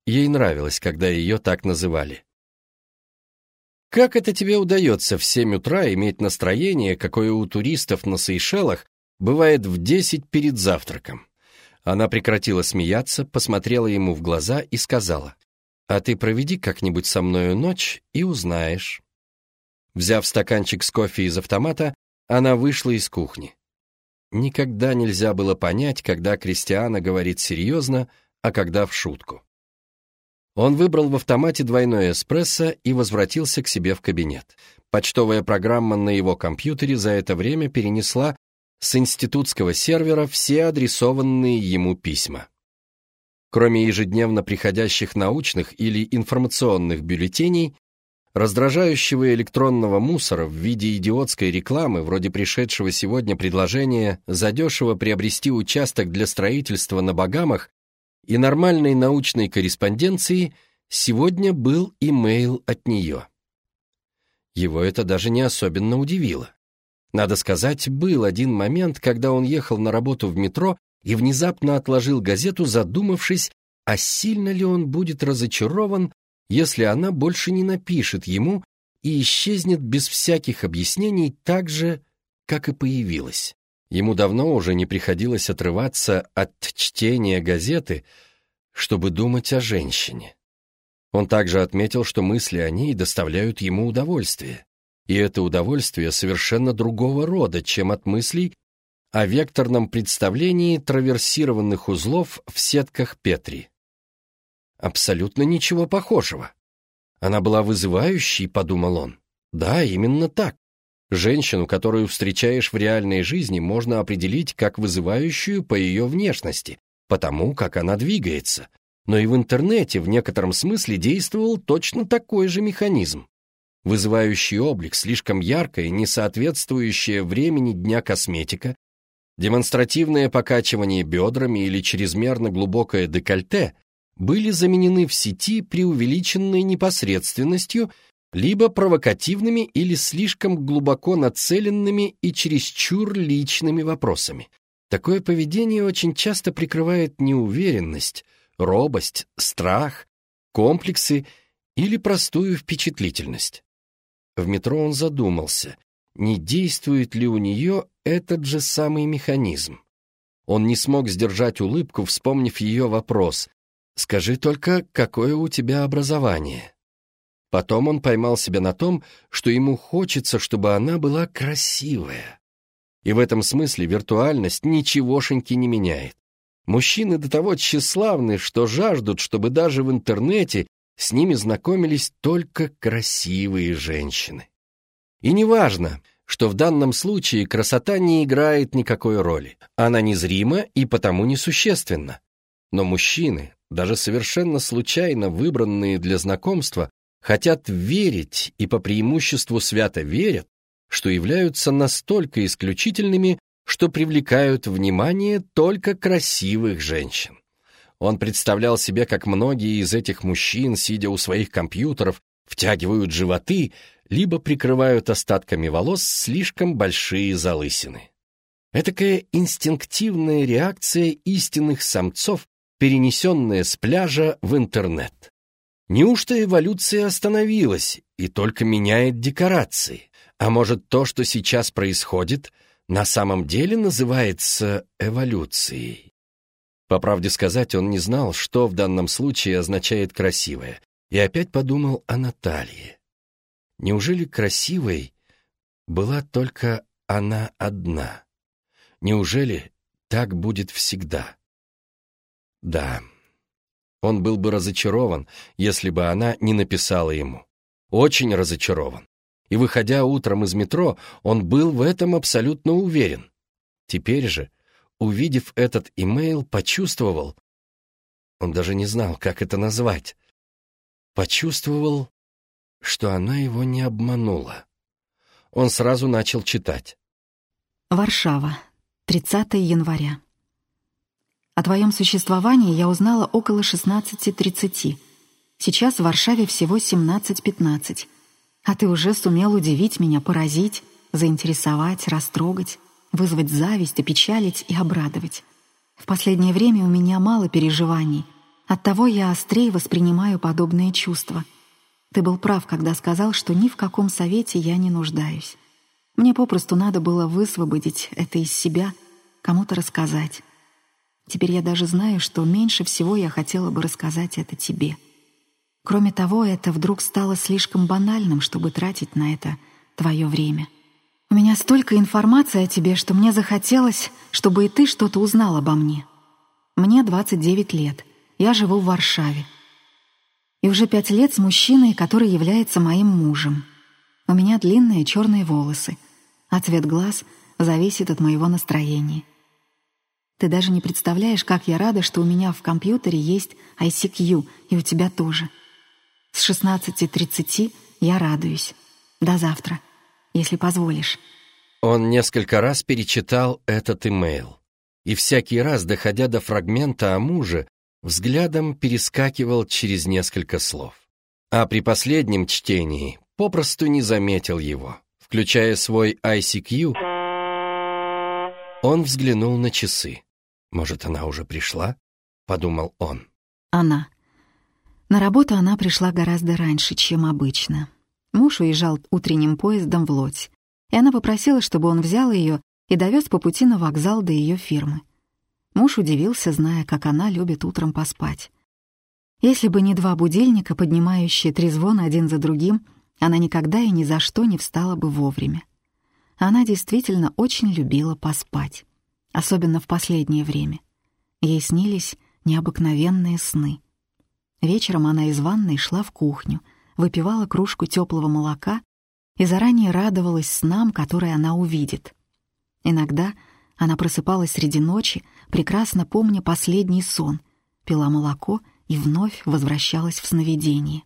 Ей нравилось, когда ее так называли. Как это тебе удается в семь утра иметь настроение, какое у туристов на Сейшелах бывает в десять перед завтраком? Она прекратила смеяться, посмотрела ему в глаза и сказала, «А ты проведи как-нибудь со мною ночь и узнаешь». Взяв стаканчик с кофе из автомата, она вышла из кухни. Никогда нельзя было понять, когда Кристиана говорит серьезно, а когда в шутку. Он выбрал в автомате двойной эспрессо и возвратился к себе в кабинет. Почтовая программа на его компьютере за это время перенесла с институтского сервера все адресованные ему письма. Кроме ежедневно приходящих научных или информационных бюллетеней, раздражающего электронного мусора в виде идиотской рекламы, вроде пришедшего сегодня предложения задешево приобрести участок для строительства на Багамах и нормальной научной корреспонденции сегодня был имейл от нее. Его это даже не особенно удивило. Надо сказать, был один момент, когда он ехал на работу в метро и внезапно отложил газету, задумавшись, а сильно ли он будет разочарован, если она больше не напишет ему и исчезнет без всяких объяснений так же, как и появилась. Ему давно уже не приходилось отрываться от чтения газеты, чтобы думать о женщине. Он также отметил, что мысли о ней доставляют ему удовольствие. И это удовольствие совершенно другого рода, чем от мыслей о векторном представлении траверсированных узлов в сетках Петри. Абсолютно ничего похожего. Она была вызывающей, подумал он. Да, именно так. Женщину, которую встречаешь в реальной жизни, можно определить как вызывающую по ее внешности, потому как она двигается. Но и в интернете в некотором смысле действовал точно такой же механизм. Вызывающий облик, слишком яркая, не соответствующая времени дня косметика, демонстративное покачивание бедрами или чрезмерно глубокое декольте были заменены в сети преувеличенной непосредственностью либо провокативными или слишком глубоко нацеленными и чересчур личными вопросами. Такое поведение очень часто прикрывает неуверенность, робость, страх, комплексы или простую впечатлительность. В метро он задумался, не действует ли у нее этот же самый механизм. Он не смог сдержать улыбку, вспомнив ее вопрос, Скажи только, какое у тебя образование?» Потом он поймал себя на том, что ему хочется, чтобы она была красивая. И в этом смысле виртуальность ничегошеньки не меняет. Мужчины до того тщеславны, что жаждут, чтобы даже в интернете с ними знакомились только красивые женщины. И неважно, что в данном случае красота не играет никакой роли. Она незрима и потому несущественна. Но мужчины, даже совершенно случайно выбранные для знакомства, хотят верить и по преимуществу свято верят, что являются настолько исключительными, что привлекают внимание только красивых женщин. Он представлял себе, как многие из этих мужчин, сидя у своих компьютеров, втягивают животы, либо прикрывают остатками волос слишком большие залысины. Этакая инстинктивная реакция истинных самцов перенесенное с пляжа в интернет. Неужто эволюция остановилась и только меняет декорации? А может, то, что сейчас происходит, на самом деле называется эволюцией? По правде сказать, он не знал, что в данном случае означает «красивая», и опять подумал о Наталье. Неужели красивой была только она одна? Неужели так будет всегда? Да, он был бы разочарован, если бы она не написала ему. Очень разочарован. И, выходя утром из метро, он был в этом абсолютно уверен. Теперь же, увидев этот имейл, почувствовал, он даже не знал, как это назвать, почувствовал, что она его не обманула. Он сразу начал читать. Варшава, 30 января. О твоем существовании я узнала около 16.30. Сейчас в Варшаве всего 17.15. А ты уже сумел удивить меня, поразить, заинтересовать, растрогать, вызвать зависть, опечалить и обрадовать. В последнее время у меня мало переживаний. Оттого я острее воспринимаю подобные чувства. Ты был прав, когда сказал, что ни в каком совете я не нуждаюсь. Мне попросту надо было высвободить это из себя, кому-то рассказать. Теперь я даже знаю, что меньше всего я хотела бы рассказать это тебе. Кроме того, это вдруг стало слишком банальным, чтобы тратить на это твое время. У меня столько информации о тебе, что мне захотелось, чтобы и ты что-то узнал обо мне. Мне 29 лет. Я живу в Варшаве. И уже пять лет с мужчиной, который является моим мужем. У меня длинные черные волосы, а цвет глаз зависит от моего настроения. Ты даже не представляешь, как я рада, что у меня в компьютере есть ICQ, и у тебя тоже. С 16.30 я радуюсь. До завтра, если позволишь». Он несколько раз перечитал этот имейл. И всякий раз, доходя до фрагмента о муже, взглядом перескакивал через несколько слов. А при последнем чтении попросту не заметил его. Включая свой ICQ, он взглянул на часы. «Может, она уже пришла?» — подумал он. Она. На работу она пришла гораздо раньше, чем обычно. Муж уезжал утренним поездом в Лодь, и она попросила, чтобы он взял ее и довез по пути на вокзал до ее фирмы. Муж удивился, зная, как она любит утром поспать. Если бы не два будильника, поднимающие трезвон один за другим, она никогда и ни за что не встала бы вовремя. Она действительно очень любила поспать. Особенно в последнее время. Ей снились необыкновенные сны. Вечером она из ванной шла в кухню, выпивала кружку теплого молока и заранее радовалась снам, которые она увидит. Иногда она просыпалась среди ночи, прекрасно помня последний сон, пила молоко и вновь возвращалась в сновидение.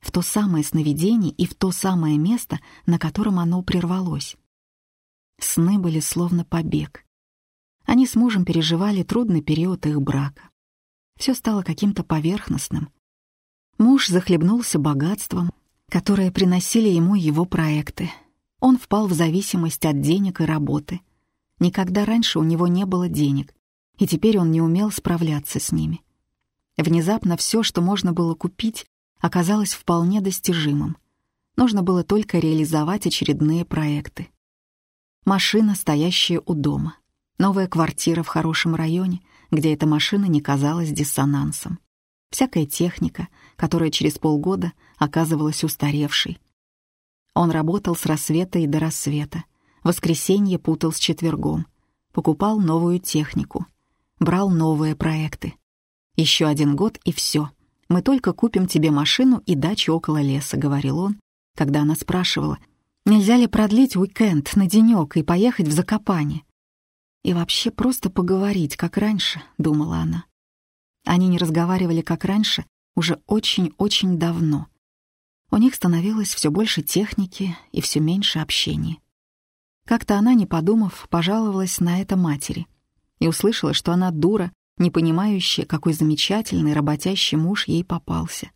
В то самое сновидение и в то самое место, на котором оно прервалось. Сны были словно побег. Они с мужем переживали трудный период их брака. Все стало каким-то поверхностным. Муж захлебнулся богатством, которое приносили ему его проекты. Он впал в зависимость от денег и работы. Никогда раньше у него не было денег, и теперь он не умел справляться с ними. Внезапно все, что можно было купить, оказалось вполне достижимым. Нужно было только реализовать очередные проекты. Машина, стоящая у дома. Новая квартира в хорошем районе, где эта машина не казалась диссонансом. Всякая техника, которая через полгода оказывалась устаревшей. Он работал с рассвета и до рассвета. Воскресенье путал с четвергом. Покупал новую технику. Брал новые проекты. Еще один год и все. Мы только купим тебе машину и дачу около леса, говорил он, когда она спрашивала, нельзя ли продлить уикенд на денек и поехать в Закопане. И вообще просто поговорить, как раньше, думала она. Они не разговаривали, как раньше, уже очень-очень давно. У них становилось все больше техники и все меньше общения. Как-то она, не подумав, пожаловалась на это матери и услышала, что она дура, не понимающая, какой замечательный работящий муж ей попался.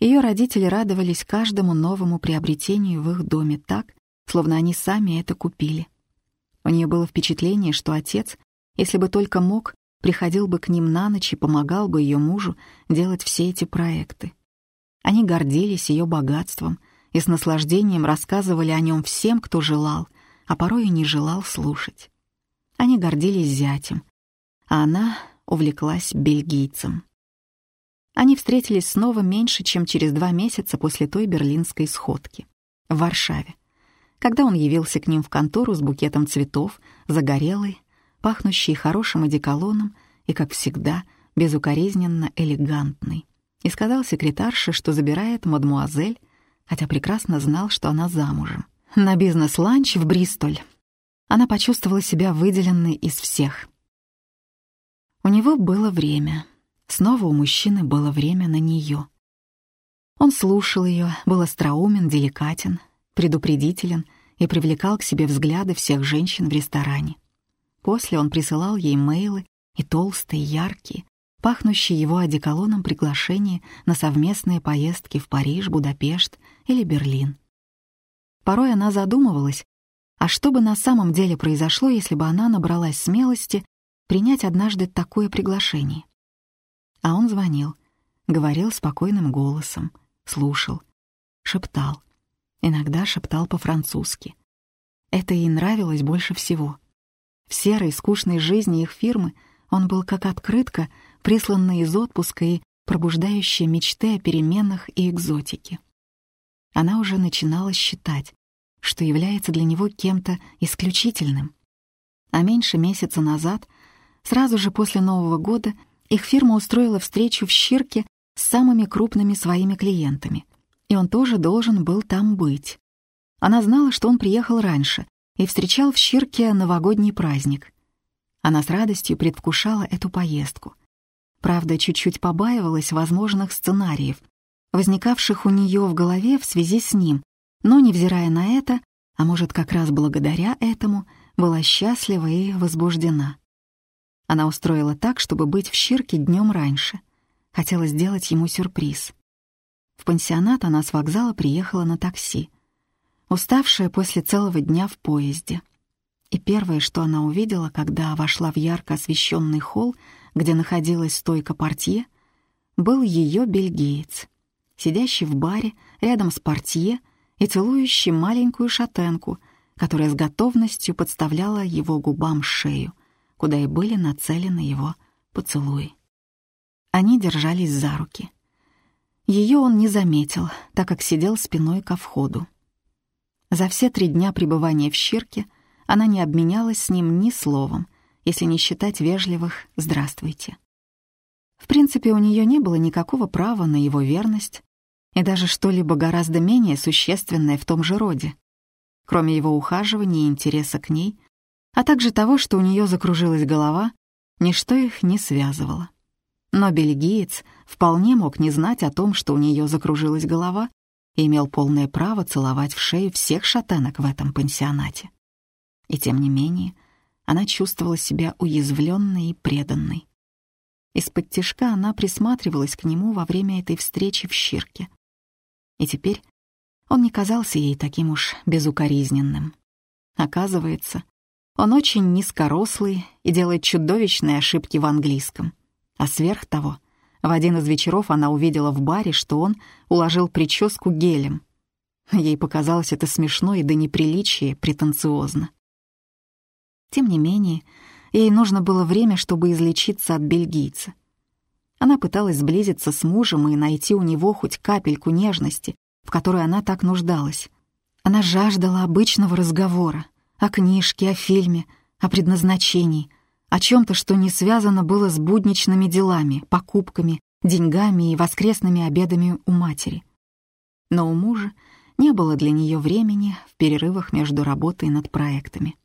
Ее родители радовались каждому новому приобретению в их доме так, словно они сами это купили. У нее было впечатление, что отец, если бы только мог, приходил бы к ним на ночь и помогал бы ее мужу делать все эти проекты. Они гордились ее богатством и с наслаждением рассказывали о нем всем, кто желал, а порой и не желал слушать. Они гордились зятем, а она увлеклась бельгийцем. Они встретились снова меньше, чем через два месяца после той берлинской сходки в Варшаве когда он явился к ним в контору с букетом цветов, загорелый, пахнущий хорошим одеколоном и, как всегда, безукоризненно элегантный, и сказал секретарше, что забирает мадмуазель, хотя прекрасно знал, что она замужем. На бизнес-ланч в Бристоль. Она почувствовала себя выделенной из всех. У него было время. Снова у мужчины было время на нее. Он слушал ее, был остроумен, деликатен, предупредителен и привлекал к себе взгляды всех женщин в ресторане. После он присылал ей мейлы и толстые, яркие, пахнущие его одеколоном приглашения на совместные поездки в Париж, Будапешт или Берлин. Порой она задумывалась, а что бы на самом деле произошло, если бы она набралась смелости принять однажды такое приглашение? А он звонил, говорил спокойным голосом, слушал, шептал — иногда шептал по-французски. Это ей нравилось больше всего. В серой, скучной жизни их фирмы он был как открытка, присланная из отпуска и пробуждающая мечты о переменах и экзотике. Она уже начинала считать, что является для него кем-то исключительным. А меньше месяца назад, сразу же после Нового года, их фирма устроила встречу в Щирке с самыми крупными своими клиентами и он тоже должен был там быть. Она знала, что он приехал раньше и встречал в Щирке новогодний праздник. Она с радостью предвкушала эту поездку. Правда, чуть-чуть побаивалась возможных сценариев, возникавших у нее в голове в связи с ним, но, невзирая на это, а может, как раз благодаря этому, была счастлива и возбуждена. Она устроила так, чтобы быть в Щирке днем раньше. Хотела сделать ему сюрприз. В пансионат она с вокзала приехала на такси, уставшая после целого дня в поезде. И первое, что она увидела, когда вошла в ярко освещенный холл, где находилась стойка портье, был ее бельгиец, сидящий в баре рядом с портье и целующий маленькую шатенку, которая с готовностью подставляла его губам шею, куда и были нацелены его поцелуи. Они держались за руки. Ее он не заметил, так как сидел спиной ко входу. За все три дня пребывания в Щирке она не обменялась с ним ни словом если не считать вежливых «здравствуйте». В принципе, у нее не было никакого права на его верность и даже что-либо гораздо менее существенное в том же роде, кроме его ухаживания и интереса к ней, а также того, что у нее закружилась голова, ничто их не связывало. Но бельгиец вполне мог не знать о том, что у нее закружилась голова, и имел полное право целовать в шею всех шатенок в этом пансионате. И тем не менее, она чувствовала себя уязвленной и преданной. Из-под тишка она присматривалась к нему во время этой встречи в Щирке. И теперь он не казался ей таким уж безукоризненным. Оказывается, он очень низкорослый и делает чудовищные ошибки в английском. А сверх того, в один из вечеров она увидела в баре, что он уложил прическу гелем. Ей показалось это смешно и до неприличия претенциозно. Тем не менее, ей нужно было время, чтобы излечиться от бельгийца. Она пыталась сблизиться с мужем и найти у него хоть капельку нежности, в которой она так нуждалась. Она жаждала обычного разговора о книжке, о фильме, о предназначении, о чем-то, что не связано было с будничными делами, покупками, деньгами и воскресными обедами у матери. Но у мужа не было для нее времени в перерывах между работой над проектами.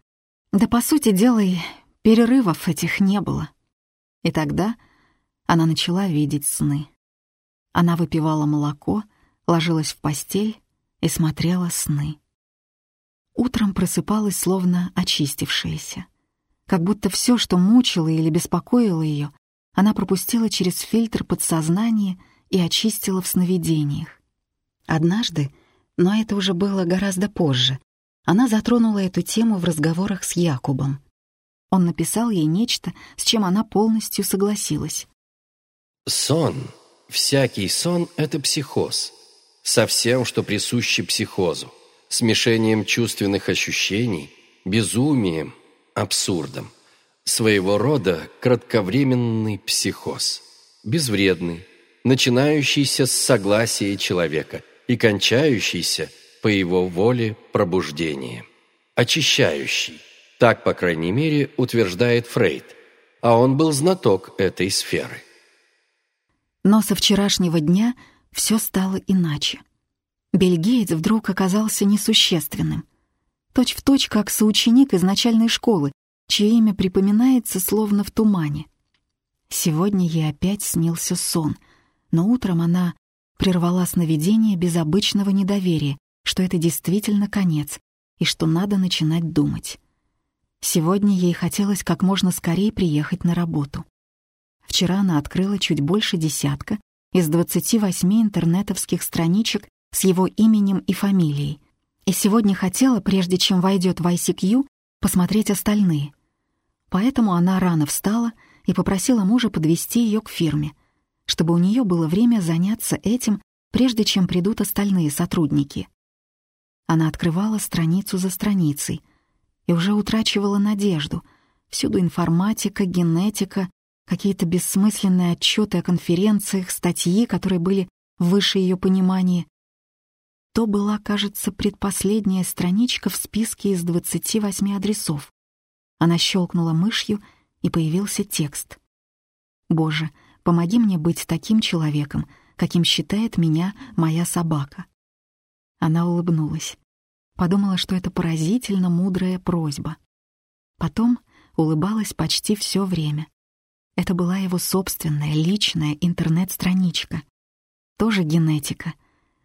Да, по сути дела, и перерывов этих не было. И тогда она начала видеть сны. Она выпивала молоко, ложилась в постель и смотрела сны. Утром просыпалась словно очистившаяся. Как будто все, что мучило или беспокоило ее, она пропустила через фильтр подсознания и очистила в сновидениях. Однажды, но это уже было гораздо позже, она затронула эту тему в разговорах с Якубом. Он написал ей нечто, с чем она полностью согласилась. «Сон, всякий сон — это психоз, со всем, что присуще психозу, смешением чувственных ощущений, безумием, абсурдом. Своего рода кратковременный психоз, безвредный, начинающийся с согласия человека и кончающийся по его воле пробуждение. Очищающий. Так, по крайней мере, утверждает Фрейд. А он был знаток этой сферы. Но со вчерашнего дня все стало иначе. Бельгиец вдруг оказался несущественным. Точь в точь, как соученик из начальной школы, чье имя припоминается словно в тумане. Сегодня ей опять снился сон, но утром она прервала сновидение без обычного недоверия что это действительно конец и что надо начинать думать. Сегодня ей хотелось как можно скорее приехать на работу. Вчера она открыла чуть больше десятка из 28 интернетовских страничек с его именем и фамилией, и сегодня хотела, прежде чем войдет в ICQ, посмотреть остальные. Поэтому она рано встала и попросила мужа подвести ее к фирме, чтобы у нее было время заняться этим, прежде чем придут остальные сотрудники. Она открывала страницу за страницей и уже утрачивала надежду. Всюду информатика, генетика, какие-то бессмысленные отчеты о конференциях, статьи, которые были выше ее понимания. То была, кажется, предпоследняя страничка в списке из 28 адресов. Она щелкнула мышью, и появился текст. «Боже, помоги мне быть таким человеком, каким считает меня моя собака. Она улыбнулась. Подумала, что это поразительно мудрая просьба. Потом улыбалась почти все время. Это была его собственная, личная интернет-страничка. Тоже генетика,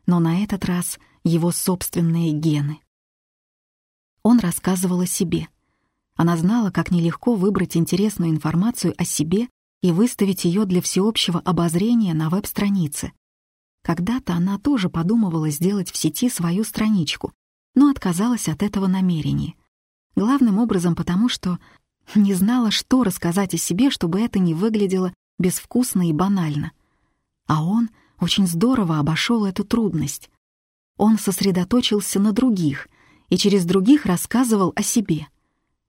но на этот раз его собственные гены. Он рассказывал о себе. Она знала, как нелегко выбрать интересную информацию о себе и выставить ее для всеобщего обозрения на веб-странице. Когда-то она тоже подумывала сделать в сети свою страничку, но отказалась от этого намерения. Главным образом потому, что не знала, что рассказать о себе, чтобы это не выглядело безвкусно и банально. А он очень здорово обошел эту трудность. Он сосредоточился на других и через других рассказывал о себе.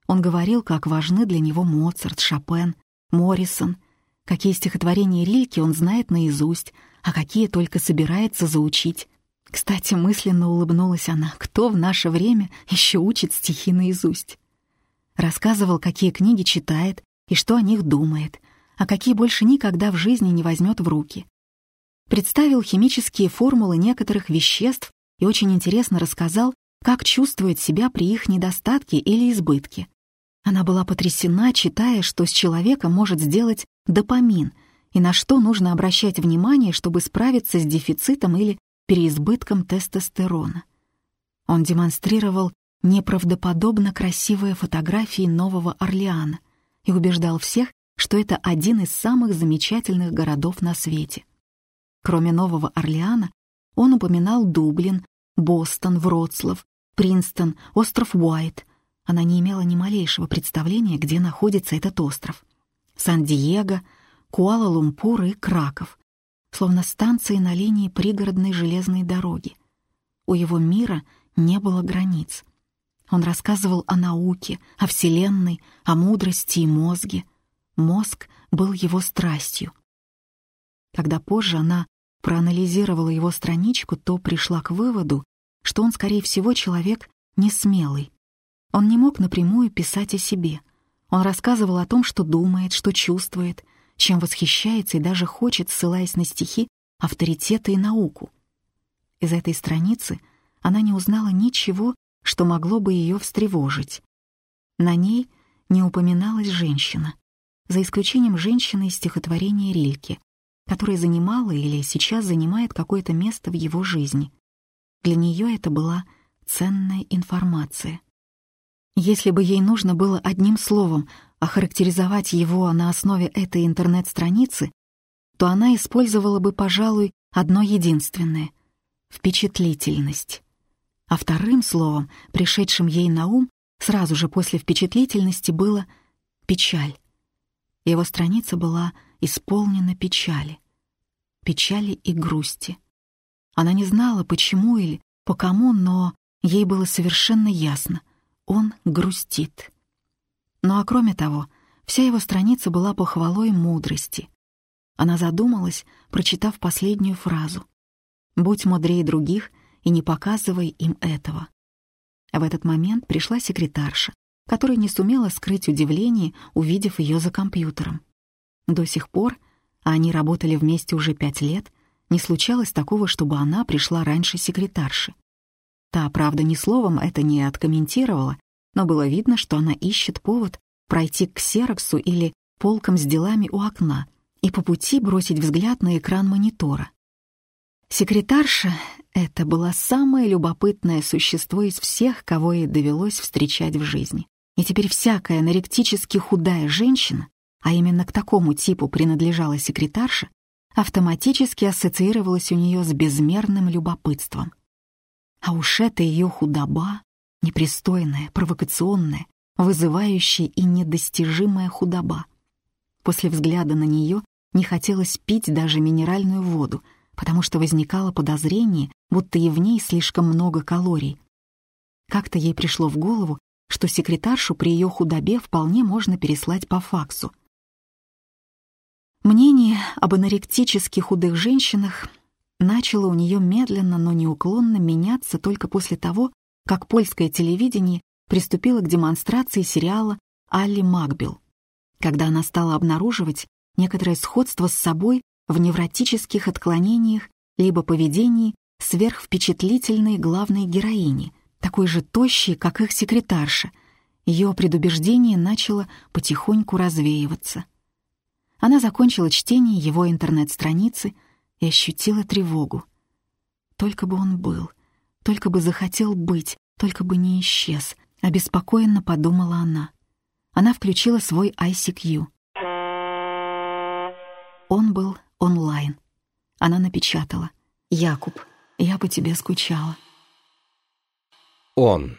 Он говорил, как важны для него Моцарт, Шопен, Моррисон, какие стихотворения Рильки он знает наизусть, а какие только собирается заучить. Кстати, мысленно улыбнулась она, кто в наше время еще учит стихи наизусть. рассказывал, какие книги читает и что о них думает, а какие больше никогда в жизни не возьмет в руки. Представил химические формулы некоторых веществ и очень интересно рассказал, как чувствует себя при их недостатке или избытке. Она была потрясена, читая, что с человеком может сделать допамин и на что нужно обращать внимание, чтобы справиться с дефицитом или переизбытком тестостерона. Он демонстрировал неправдоподобно красивые фотографии Нового Орлеана и убеждал всех, что это один из самых замечательных городов на свете. Кроме Нового Орлеана, он упоминал Дублин, Бостон, Вроцлав, Принстон, остров Уайт. Она не имела ни малейшего представления, где находится этот остров. Сан-Диего, Куала-Лумпур и Краков, словно станции на линии пригородной железной дороги. У его мира не было границ. Он рассказывал о науке, о Вселенной, о мудрости и мозге. Мозг был его страстью. Когда позже она проанализировала его страничку, то пришла к выводу, что он, скорее всего, человек несмелый. Он не мог напрямую писать о себе. Он рассказывал о том, что думает, что чувствует, чем восхищается и даже хочет, ссылаясь на стихи, авторитеты и науку. Из этой страницы она не узнала ничего, что могло бы ее встревожить. На ней не упоминалась женщина, за исключением женщины из стихотворения Рильке, которая занимала или сейчас занимает какое-то место в его жизни. Для нее это была ценная информация. Если бы ей нужно было одним словом охарактеризовать его на основе этой интернет-страницы, то она использовала бы, пожалуй, одно единственное — впечатлительность. А вторым словом, пришедшим ей на ум, сразу же после впечатлительности было «печаль». Его страница была исполнена печали. Печали и грусти. Она не знала, почему или по кому, но ей было совершенно ясно — он грустит. Ну а кроме того, вся его страница была похвалой мудрости. Она задумалась, прочитав последнюю фразу. «Будь мудрее других и не показывай им этого». В этот момент пришла секретарша, которая не сумела скрыть удивление, увидев ее за компьютером. До сих пор, а они работали вместе уже пять лет, не случалось такого, чтобы она пришла раньше секретарши. Та, правда, ни словом это не откомментировала, но было видно, что она ищет повод пройти к Сероксу или полкам с делами у окна и по пути бросить взгляд на экран монитора. Секретарша — это было самое любопытное существо из всех, кого ей довелось встречать в жизни. И теперь всякая наректически худая женщина, а именно к такому типу принадлежала секретарша, автоматически ассоциировалась у нее с безмерным любопытством. А уж эта ее худоба, непристойная, провокационная, вызывающая и недостижимая худоба. После взгляда на нее не хотелось пить даже минеральную воду, потому что возникало подозрение, будто и в ней слишком много калорий. Как-то ей пришло в голову, что секретаршу при ее худобе вполне можно переслать по факсу — Мнение об аноректически худых женщинах начало у нее медленно, но неуклонно меняться только после того, как польское телевидение приступило к демонстрации сериала «Алли Макбел», когда она стала обнаруживать некоторое сходство с собой в невротических отклонениях либо поведении сверхвпечатлительной главной героини, такой же тощей, как их секретарша. Ее предубеждение начало потихоньку развеиваться — она закончила чтение его интернет-страницы и ощутила тревогу. Только бы он был, только бы захотел быть, только бы не исчез, обеспокоенно подумала она. Она включила свой ICQ. Он был онлайн. Она напечатала. «Якуб, я по тебе скучала». Он.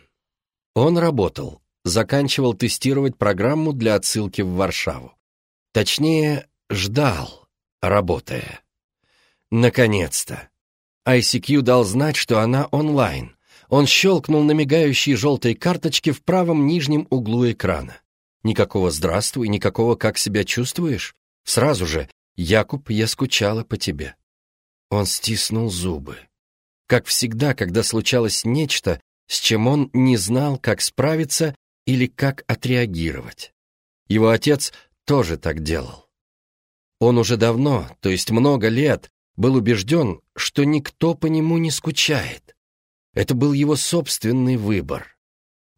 Он работал, заканчивал тестировать программу для отсылки в Варшаву. Точнее, ждал, работая. Наконец-то. ICQ дал знать, что она онлайн. Он щелкнул на мигающей желтой карточке в правом нижнем углу экрана. Никакого «здравствуй», никакого «как себя чувствуешь?» Сразу же «Якуб, я скучала по тебе». Он стиснул зубы. Как всегда, когда случалось нечто, с чем он не знал, как справиться, или как отреагировать. Его отец тоже так делал. Он уже давно, то есть много лет, был убежден, что никто по нему не скучает. Это был его собственный выбор.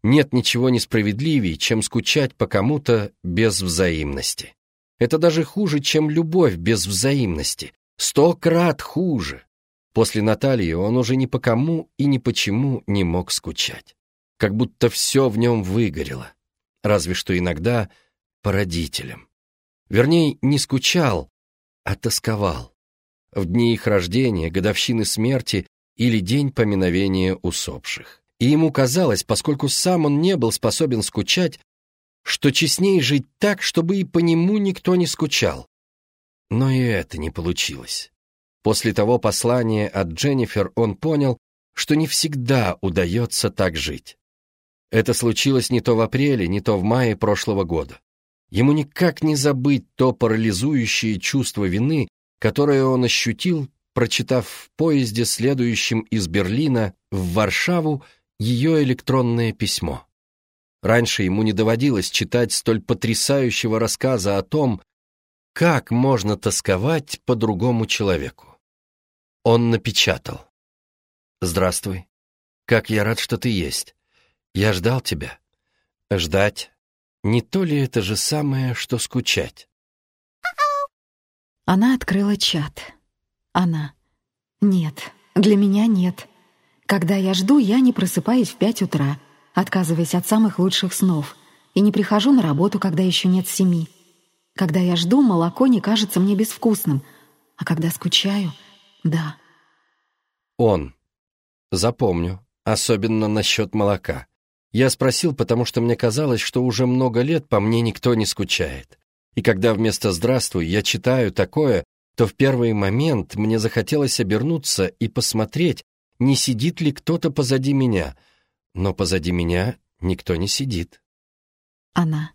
Нет ничего несправедливее, чем скучать по кому-то без взаимности. Это даже хуже, чем любовь без взаимности. Сто крат хуже. После Натальи он уже ни по кому и ни почему не мог скучать. Как будто все в нем выгорело. Разве что иногда по родителям. Вернее, не скучал, а тосковал. В дни их рождения, годовщины смерти или день поминовения усопших. И ему казалось, поскольку сам он не был способен скучать, что честнее жить так, чтобы и по нему никто не скучал. Но и это не получилось. После того послания от Дженнифер он понял, что не всегда удается так жить. Это случилось не то в апреле, не то в мае прошлого года. Ему никак не забыть то парализующее чувство вины, которое он ощутил, прочитав в поезде, следующем из Берлина в Варшаву, ее электронное письмо. Раньше ему не доводилось читать столь потрясающего рассказа о том, как можно тосковать по другому человеку. Он напечатал. «Здравствуй. Как я рад, что ты есть. Я ждал тебя. Ждать. Не то ли это же самое, что скучать?» Она открыла чат. Она. «Нет, для меня нет. Когда я жду, я не просыпаюсь в пять утра отказываясь от самых лучших снов, и не прихожу на работу, когда еще нет семи. Когда я жду, молоко не кажется мне безвкусным, а когда скучаю — да. Он. Запомню, особенно насчет молока. Я спросил, потому что мне казалось, что уже много лет по мне никто не скучает. И когда вместо «здравствуй» я читаю такое, то в первый момент мне захотелось обернуться и посмотреть, не сидит ли кто-то позади меня — но позади меня никто не сидит. Она.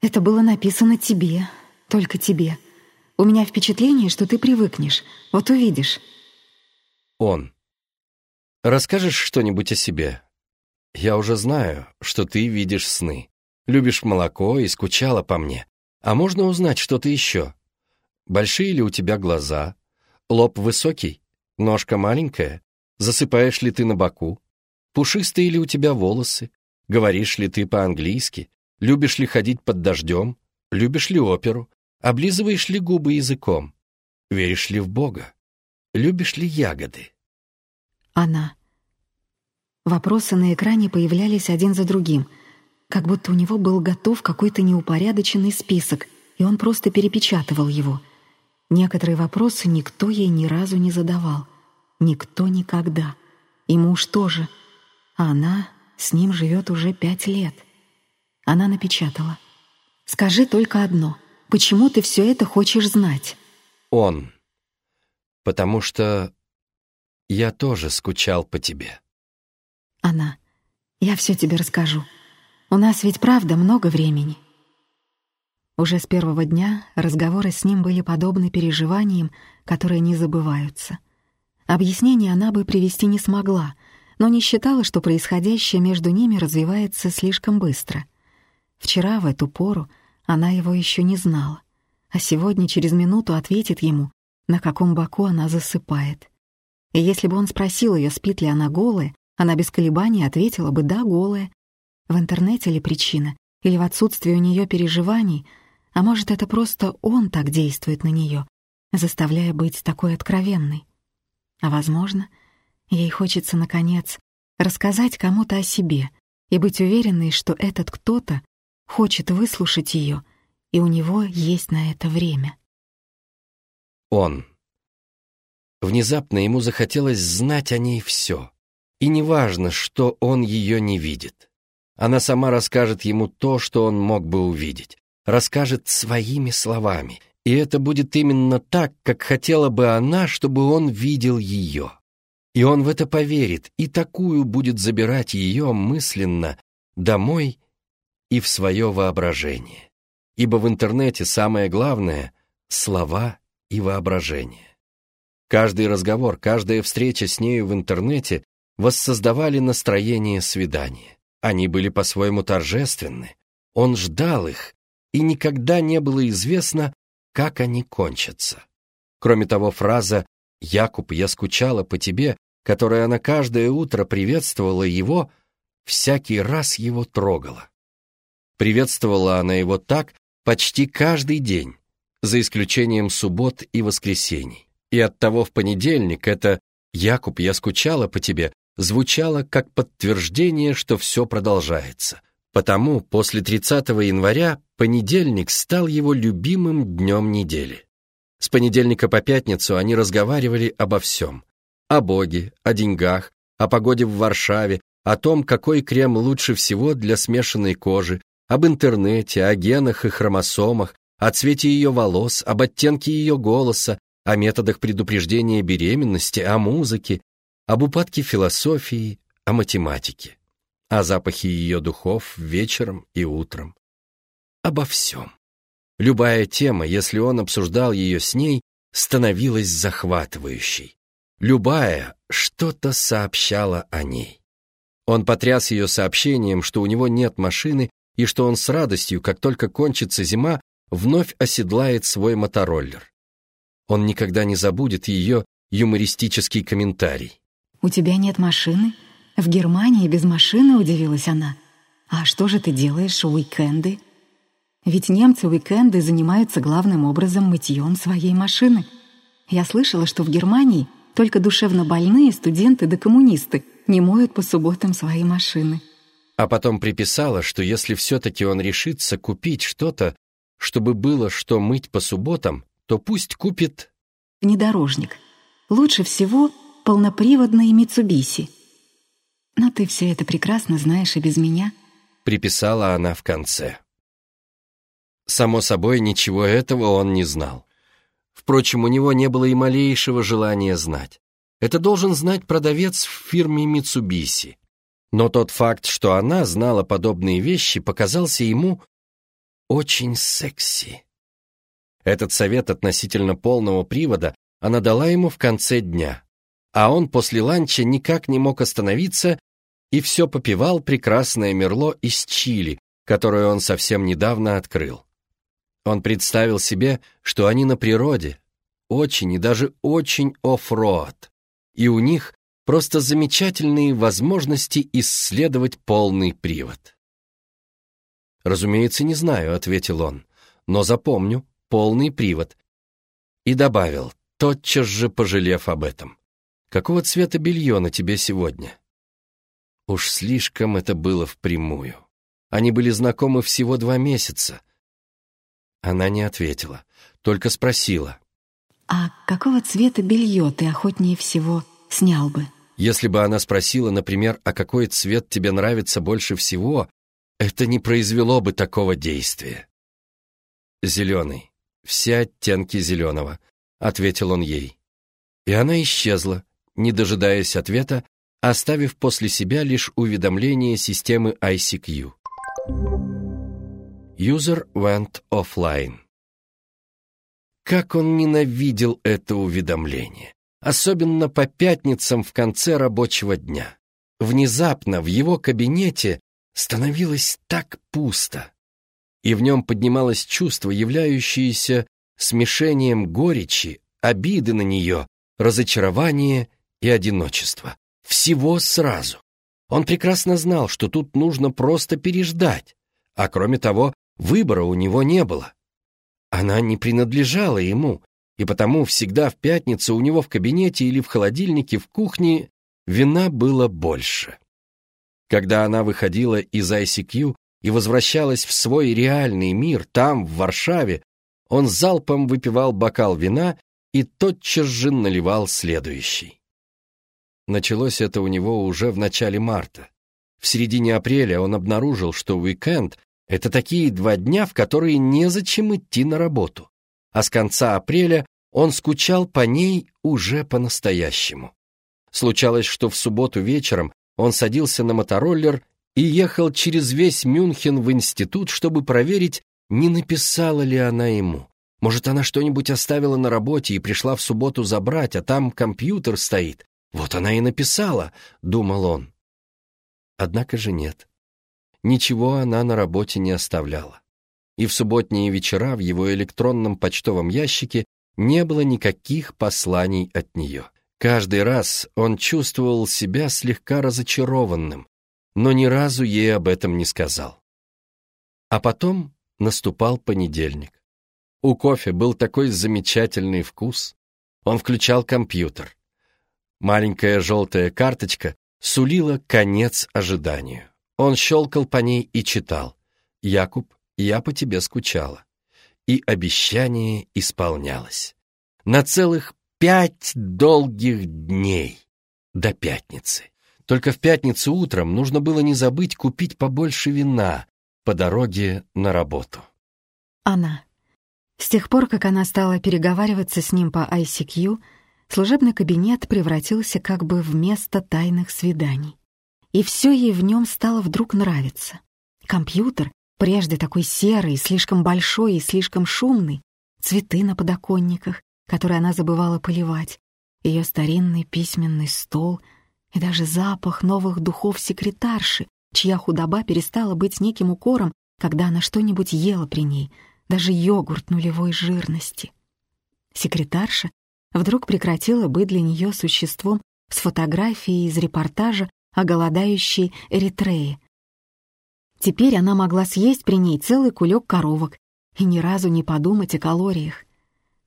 Это было написано тебе, только тебе. У меня впечатление, что ты привыкнешь. Вот увидишь. Он. Расскажешь что-нибудь о себе? Я уже знаю, что ты видишь сны. Любишь молоко и скучала по мне. А можно узнать что-то еще? Большие ли у тебя глаза? Лоб высокий? Ножка маленькая? Засыпаешь ли ты на боку? Пушистые ли у тебя волосы? Говоришь ли ты по-английски? Любишь ли ходить под дождем? Любишь ли оперу? Облизываешь ли губы языком? Веришь ли в Бога? Любишь ли ягоды? Она. Вопросы на экране появлялись один за другим, как будто у него был готов какой-то неупорядоченный список, и он просто перепечатывал его. Некоторые вопросы никто ей ни разу не задавал. Никто никогда. И муж тоже — а она с ним живет уже пять лет. Она напечатала. «Скажи только одно. Почему ты все это хочешь знать?» Он. «Потому что я тоже скучал по тебе». Она. «Я все тебе расскажу. У нас ведь правда много времени». Уже с первого дня разговоры с ним были подобны переживаниям, которые не забываются. Объяснение она бы привести не смогла, но не считала, что происходящее между ними развивается слишком быстро. Вчера в эту пору она его еще не знала, а сегодня через минуту ответит ему, на каком боку она засыпает. И если бы он спросил ее, спит ли она голая, она без колебаний ответила бы «да, голая». В интернете ли причина, или в отсутствии у нее переживаний, а может, это просто он так действует на нее, заставляя быть такой откровенной. А возможно, — Ей хочется, наконец, рассказать кому-то о себе и быть уверенной, что этот кто-то хочет выслушать ее, и у него есть на это время. Он. Внезапно ему захотелось знать о ней все. И неважно, что он ее не видит. Она сама расскажет ему то, что он мог бы увидеть. Расскажет своими словами. И это будет именно так, как хотела бы она, чтобы он видел ее. И он в это поверит, и такую будет забирать ее мысленно домой и в свое воображение. Ибо в интернете самое главное — слова и воображение. Каждый разговор, каждая встреча с нею в интернете воссоздавали настроение свидания. Они были по-своему торжественны. Он ждал их, и никогда не было известно, как они кончатся. Кроме того, фраза «Якуб, я скучала по тебе», которая она каждое утро приветствовала его, всякий раз его трогала. Приветствовала она его так почти каждый день, за исключением суббот и воскресений. И оттого в понедельник это «Якуб, я скучала по тебе» звучало как подтверждение, что все продолжается. Потому после 30 января понедельник стал его любимым днем недели. С понедельника по пятницу они разговаривали обо всем. О Боге, о деньгах, о погоде в Варшаве, о том, какой крем лучше всего для смешанной кожи, об интернете, о генах и хромосомах, о цвете ее волос, об оттенке ее голоса, о методах предупреждения беременности, о музыке, об упадке философии, о математике, о запахе ее духов вечером и утром. Обо всем. Любая тема, если он обсуждал ее с ней, становилась захватывающей. Любая что-то сообщала о ней. Он потряс ее сообщением, что у него нет машины и что он с радостью, как только кончится зима, вновь оседлает свой мотороллер. Он никогда не забудет ее юмористический комментарий. «У тебя нет машины? В Германии без машины?» — удивилась она. «А что же ты делаешь в уикенды?» Ведь немцы в уикенды занимаются главным образом мытьем своей машины. Я слышала, что в Германии только душевно больные студенты да коммунисты не моют по субботам свои машины. А потом приписала, что если все-таки он решится купить что-то, чтобы было что мыть по субботам, то пусть купит... Внедорожник. Лучше всего полноприводный Митсубиси. Но ты все это прекрасно знаешь и без меня. Приписала она в конце. Само собой, ничего этого он не знал. Впрочем, у него не было и малейшего желания знать. Это должен знать продавец в фирме Mitsubishi. Но тот факт, что она знала подобные вещи, показался ему очень секси. Этот совет относительно полного привода она дала ему в конце дня, а он после ланча никак не мог остановиться и все попивал прекрасное мерло из Чили, которое он совсем недавно открыл. Он представил себе, что они на природе, очень и даже очень off-road, и у них просто замечательные возможности исследовать полный привод. «Разумеется, не знаю», — ответил он, — «но запомню, полный привод». И добавил, тотчас же пожалев об этом. «Какого цвета белье на тебе сегодня?» Уж слишком это было впрямую. Они были знакомы всего два месяца — она не ответила, только спросила. «А какого цвета белье ты охотнее всего снял бы?» Если бы она спросила, например, а какой цвет тебе нравится больше всего, это не произвело бы такого действия. «Зеленый. Все оттенки зеленого», — ответил он ей. И она исчезла, не дожидаясь ответа, оставив после себя лишь уведомление системы ICQ. User went offline. Как он ненавидел это уведомление, особенно по пятницам в конце рабочего дня. Внезапно в его кабинете становилось так пусто, и в нем поднималось чувство, являющееся смешением горечи, обиды на нее, разочарования и одиночества. Всего сразу. Он прекрасно знал, что тут нужно просто переждать, а кроме того, Выбора у него не было. Она не принадлежала ему, и потому всегда в пятницу у него в кабинете или в холодильнике в кухне вина было больше. Когда она выходила из ICQ и возвращалась в свой реальный мир, там, в Варшаве, он залпом выпивал бокал вина и тотчас же наливал следующий. Началось это у него уже в начале марта. В середине апреля он обнаружил, что уикенд это такие два дня, в которые незачем идти на работу. А с конца апреля он скучал по ней уже по-настоящему. Случалось, что в субботу вечером он садился на мотороллер и ехал через весь Мюнхен в институт, чтобы проверить, не написала ли она ему. Может, она что-нибудь оставила на работе и пришла в субботу забрать, а там компьютер стоит. Вот она и написала, думал он. Однако же нет. ничего она на работе не оставляла. И в субботние вечера в его электронном почтовом ящике не было никаких посланий от нее. Каждый раз он чувствовал себя слегка разочарованным, но ни разу ей об этом не сказал. А потом наступал понедельник. У кофе был такой замечательный вкус. Он включал компьютер. Маленькая желтая карточка сулила конец ожиданию. Он щелкал по ней и читал. «Якуб, я по тебе скучала». И обещание исполнялось. На целых Пять долгих дней до пятницы. Только в пятницу утром нужно было не забыть купить побольше вина по дороге на работу. Она. С тех пор, как она стала переговариваться с ним по ICQ, служебный кабинет превратился как бы в место тайных свиданий. И все ей в нем стало вдруг нравиться. Компьютер, прежде такой серый, слишком большой и слишком шумный, цветы на подоконниках, который она забывала поливать, ее старинный письменный стол и даже запах новых духов секретарши, чья худоба перестала быть неким укором, когда она что-нибудь ела при ней, даже йогурт нулевой жирности. Секретарша вдруг прекратила быть для нее существом с фотографией из репортажа о голодающей Эритрее. Теперь она могла съесть при ней целый кулек коровок и ни разу не подумать о калориях.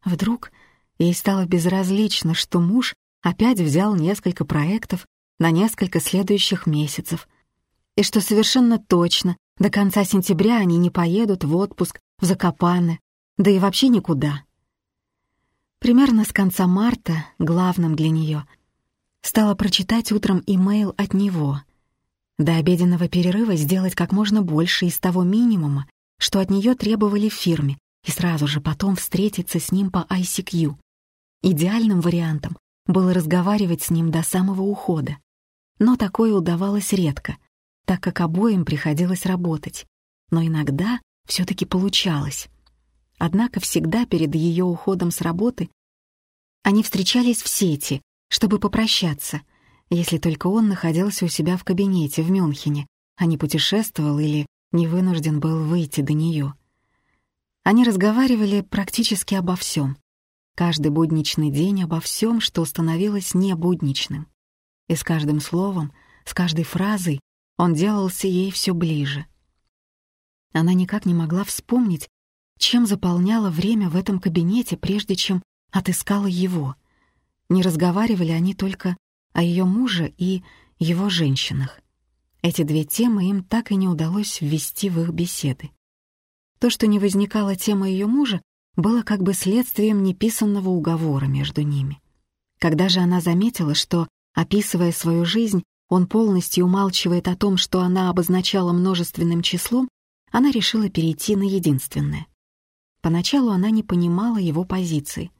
Вдруг Ей стало безразлично, что муж опять взял несколько проектов на несколько следующих месяцев, и что совершенно точно до конца сентября они не поедут в отпуск в Закопаны, да и вообще никуда. Примерно с конца марта главным для нее стало прочитать утром имейл от него. До обеденного перерыва сделать как можно больше из того минимума, что от нее требовали в фирме, и сразу же потом встретиться с ним по ICQ. Идеальным вариантом было разговаривать с ним до самого ухода. Но такое удавалось редко, так как обоим приходилось работать. Но иногда все-таки получалось. Однако всегда перед ее уходом с работы они встречались в сети, чтобы попрощаться, если только он находился у себя в кабинете в Мюнхене, а не путешествовал или не вынужден был выйти до нее. Они разговаривали практически обо всем каждый будничный день обо всем, что становилось небудничным. И с каждым словом, с каждой фразой он делался ей все ближе. Она никак не могла вспомнить, чем заполняла время в этом кабинете, прежде чем отыскала его. Не разговаривали они только о ее муже и его женщинах. Эти две темы им так и не удалось ввести в их беседы. То, что не возникала тема ее мужа, было как бы следствием неписанного уговора между ними. Когда же она заметила, что, описывая свою жизнь, он полностью умалчивает о том, что она обозначала множественным числом, она решила перейти на единственное. Поначалу она не понимала его позиции.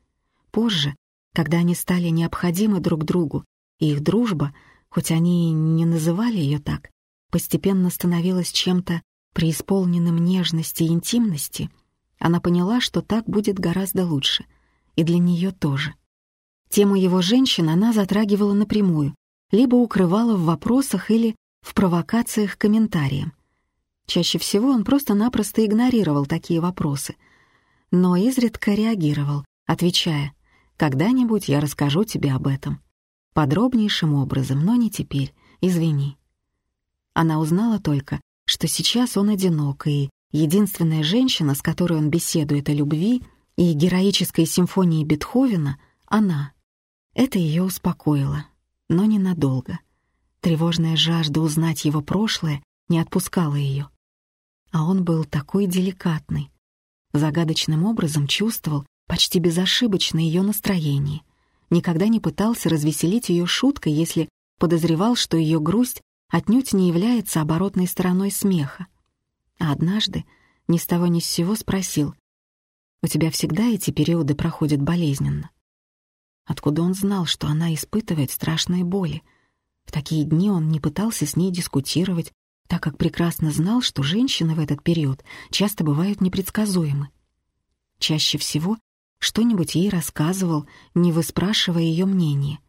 Позже, когда они стали необходимы друг другу, и их дружба, хоть они и не называли ее так, постепенно становилась чем-то преисполненным нежности и интимности — она поняла, что так будет гораздо лучше. И для нее тоже. Тему его женщин она затрагивала напрямую, либо укрывала в вопросах или в провокациях комментариям. Чаще всего он просто-напросто игнорировал такие вопросы, но изредка реагировал, отвечая «Когда-нибудь я расскажу тебе об этом». Подробнейшим образом, но не теперь, извини. Она узнала только, что сейчас он одинок и Единственная женщина, с которой он беседует о любви и героической симфонии Бетховена, она. Это ее успокоило, но ненадолго. Тревожная жажда узнать его прошлое не отпускала ее. А он был такой деликатный. Загадочным образом чувствовал почти безошибочно ее настроение. Никогда не пытался развеселить ее шуткой, если подозревал, что ее грусть отнюдь не является оборотной стороной смеха. А однажды ни с того ни с сего спросил, «У тебя всегда эти периоды проходят болезненно?» Откуда он знал, что она испытывает страшные боли? В такие дни он не пытался с ней дискутировать, так как прекрасно знал, что женщины в этот период часто бывают непредсказуемы. Чаще всего что-нибудь ей рассказывал, не выспрашивая ее мнение.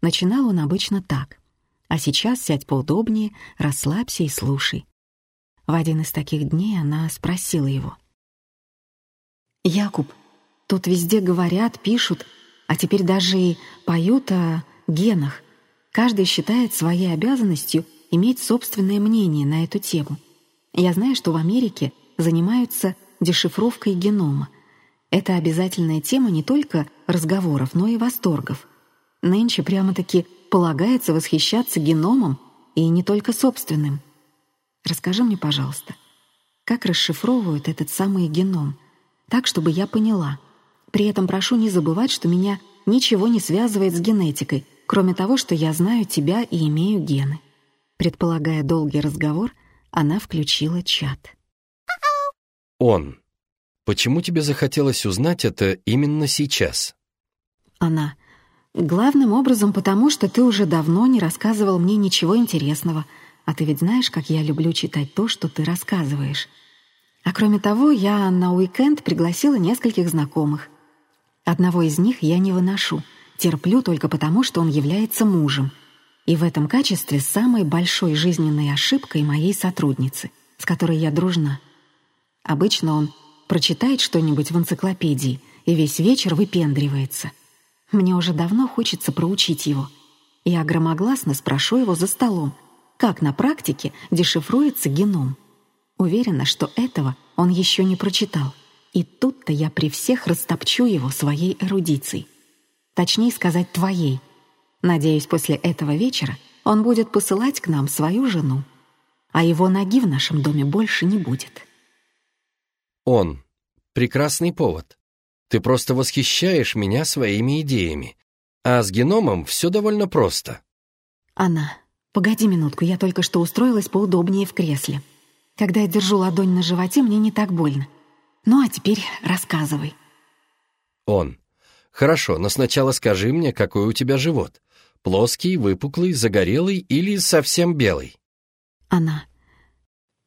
Начинал он обычно так. «А сейчас сядь поудобнее, расслабься и слушай. В один из таких дней она спросила его. «Якуб, тут везде говорят, пишут, а теперь даже и поют о генах. Каждый считает своей обязанностью иметь собственное мнение на эту тему. Я знаю, что в Америке занимаются дешифровкой генома. Это обязательная тема не только разговоров, но и восторгов. Нынче прямо-таки полагается восхищаться геномом и не только собственным. Расскажи мне, пожалуйста, как расшифровывают этот самый геном, так, чтобы я поняла. При этом прошу не забывать, что меня ничего не связывает с генетикой, кроме того, что я знаю тебя и имею гены. Предполагая долгий разговор, она включила чат. Он. Почему тебе захотелось узнать это именно сейчас? Она. Главным образом потому, что ты уже давно не рассказывал мне ничего интересного, а ты ведь знаешь, как я люблю читать то, что ты рассказываешь. А кроме того, я на уикенд пригласила нескольких знакомых. Одного из них я не выношу, терплю только потому, что он является мужем. И в этом качестве самой большой жизненной ошибкой моей сотрудницы, с которой я дружна. Обычно он прочитает что-нибудь в энциклопедии и весь вечер выпендривается. Мне уже давно хочется проучить его. Я громогласно спрошу его за столом, как на практике дешифруется геном. Уверена, что этого он еще не прочитал. И тут-то я при всех растопчу его своей эрудицией. Точнее сказать, твоей. Надеюсь, после этого вечера он будет посылать к нам свою жену. А его ноги в нашем доме больше не будет. Он. Прекрасный повод. Ты просто восхищаешь меня своими идеями. А с геномом все довольно просто. Она. Погоди минутку, я только что устроилась поудобнее в кресле. Когда я держу ладонь на животе, мне не так больно. Ну а теперь рассказывай. Он. Хорошо, но сначала скажи мне, какой у тебя живот. Плоский, выпуклый, загорелый или совсем белый? Она.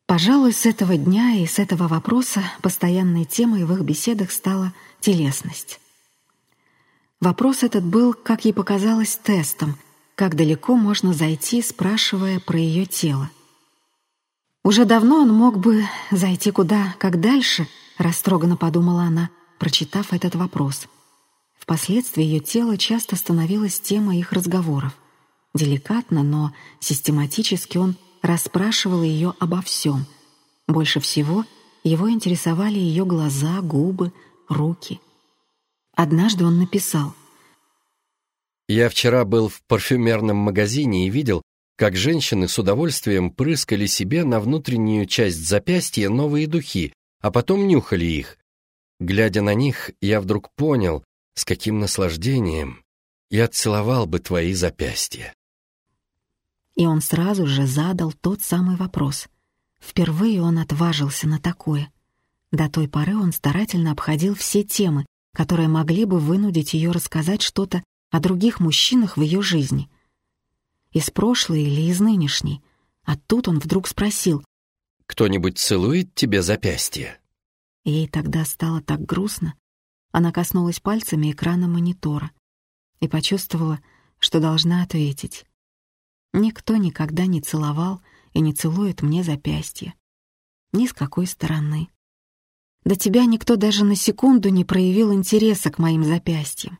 Пожалуй, с этого дня и с этого вопроса постоянной темой в их беседах стала телесность. Вопрос этот был, как ей показалось, тестом, как далеко можно зайти, спрашивая про ее тело. Уже давно он мог бы зайти куда, как дальше, растроганно подумала она, прочитав этот вопрос. Впоследствии ее тело часто становилось темой их разговоров. Деликатно, но систематически он расспрашивал ее обо всем. Больше всего его интересовали ее глаза, губы, руки. Однажды он написал «Я вчера был в парфюмерном магазине и видел, как женщины с удовольствием прыскали себе на внутреннюю часть запястья новые духи, а потом нюхали их. Глядя на них, я вдруг понял, с каким наслаждением я целовал бы твои запястья. И он сразу же задал тот самый вопрос. Впервые он отважился на такое. До той поры он старательно обходил все темы, которые могли бы вынудить ее рассказать что-то о других мужчинах в ее жизни — из прошлой или из нынешней. А тут он вдруг спросил. «Кто-нибудь целует тебе запястье?» Ей тогда стало так грустно. Она коснулась пальцами экрана монитора и почувствовала, что должна ответить. Никто никогда не целовал и не целует мне запястье. Ни с какой стороны. До тебя никто даже на секунду не проявил интереса к моим запястьям.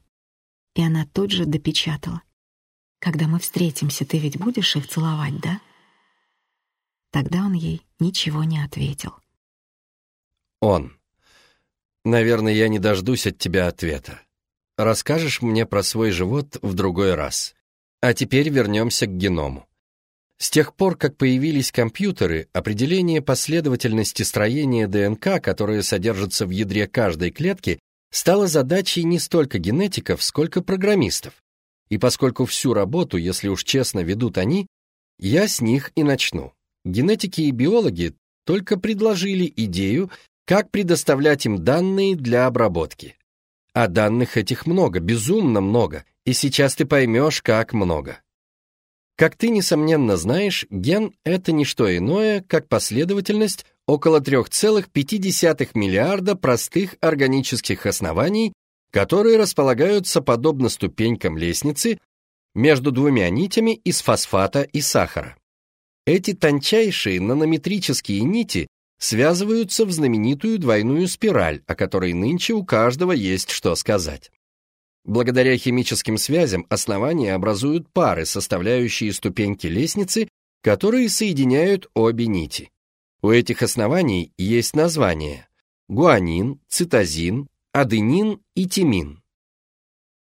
И она тут же допечатала. Когда мы встретимся, ты ведь будешь их целовать, да? Тогда он ей ничего не ответил. Он. Наверное, я не дождусь от тебя ответа. Расскажешь мне про свой живот в другой раз. А теперь вернемся к геному. С тех пор, как появились компьютеры, определение последовательности строения ДНК, которое содержится в ядре каждой клетки, стало задачей не столько генетиков, сколько программистов. И поскольку всю работу, если уж честно, ведут они, я с них и начну. Генетики и биологи только предложили идею, как предоставлять им данные для обработки. А данных этих много, безумно много, и сейчас ты поймешь, как много. Как ты, несомненно, знаешь, ген — это не что иное, как последовательность около 3,5 миллиарда простых органических оснований, которые располагаются подобно ступенькам лестницы между двумя нитями из фосфата и сахара. Эти тончайшие нанометрические нити связываются в знаменитую двойную спираль, о которой нынче у каждого есть что сказать. Благодаря химическим связям основания образуют пары, составляющие ступеньки лестницы, которые соединяют обе нити. У этих оснований есть названия гуанин, цитозин, аденин и тимин.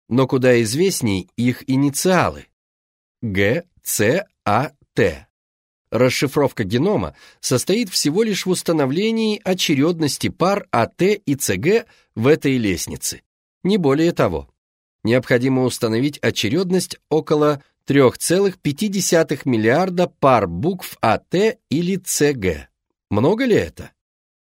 Но куда известней их инициалы Г, С, А, Т. Расшифровка генома состоит всего лишь в установлении очередности пар АТ и ЦГ в этой лестнице. Не более того. Необходимо установить очередность около 3,5 миллиарда пар букв АТ или ЦГ. Много ли это?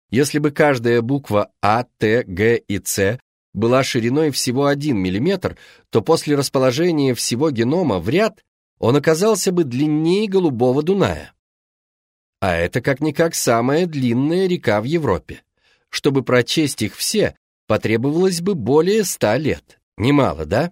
Если бы каждая буква А, Т, Г и С была шириной всего 1 мм, то после расположения всего генома в ряд он оказался бы длиннее Голубого Дуная. А это как-никак самая длинная река в Европе. Чтобы прочесть их все, потребовалось бы более ста лет. Немало, да?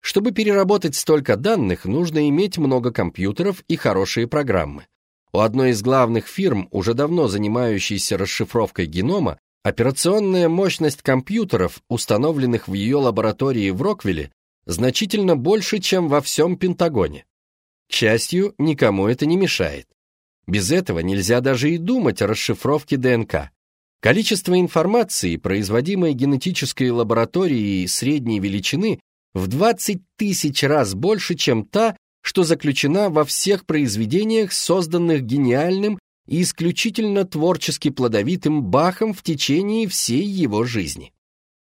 Чтобы переработать столько данных, нужно иметь много компьютеров и хорошие программы. У одной из главных фирм, уже давно занимающейся расшифровкой генома, операционная мощность компьютеров, установленных в ее лаборатории в Роквилле, значительно больше, чем во всем Пентагоне. К счастью, никому это не мешает. Без этого нельзя даже и думать о расшифровке ДНК. Количество информации, производимой генетической лабораторией средней величины, в 20 тысяч раз больше, чем та, что заключена во всех произведениях, созданных гениальным и исключительно творчески плодовитым Бахом в течение всей его жизни.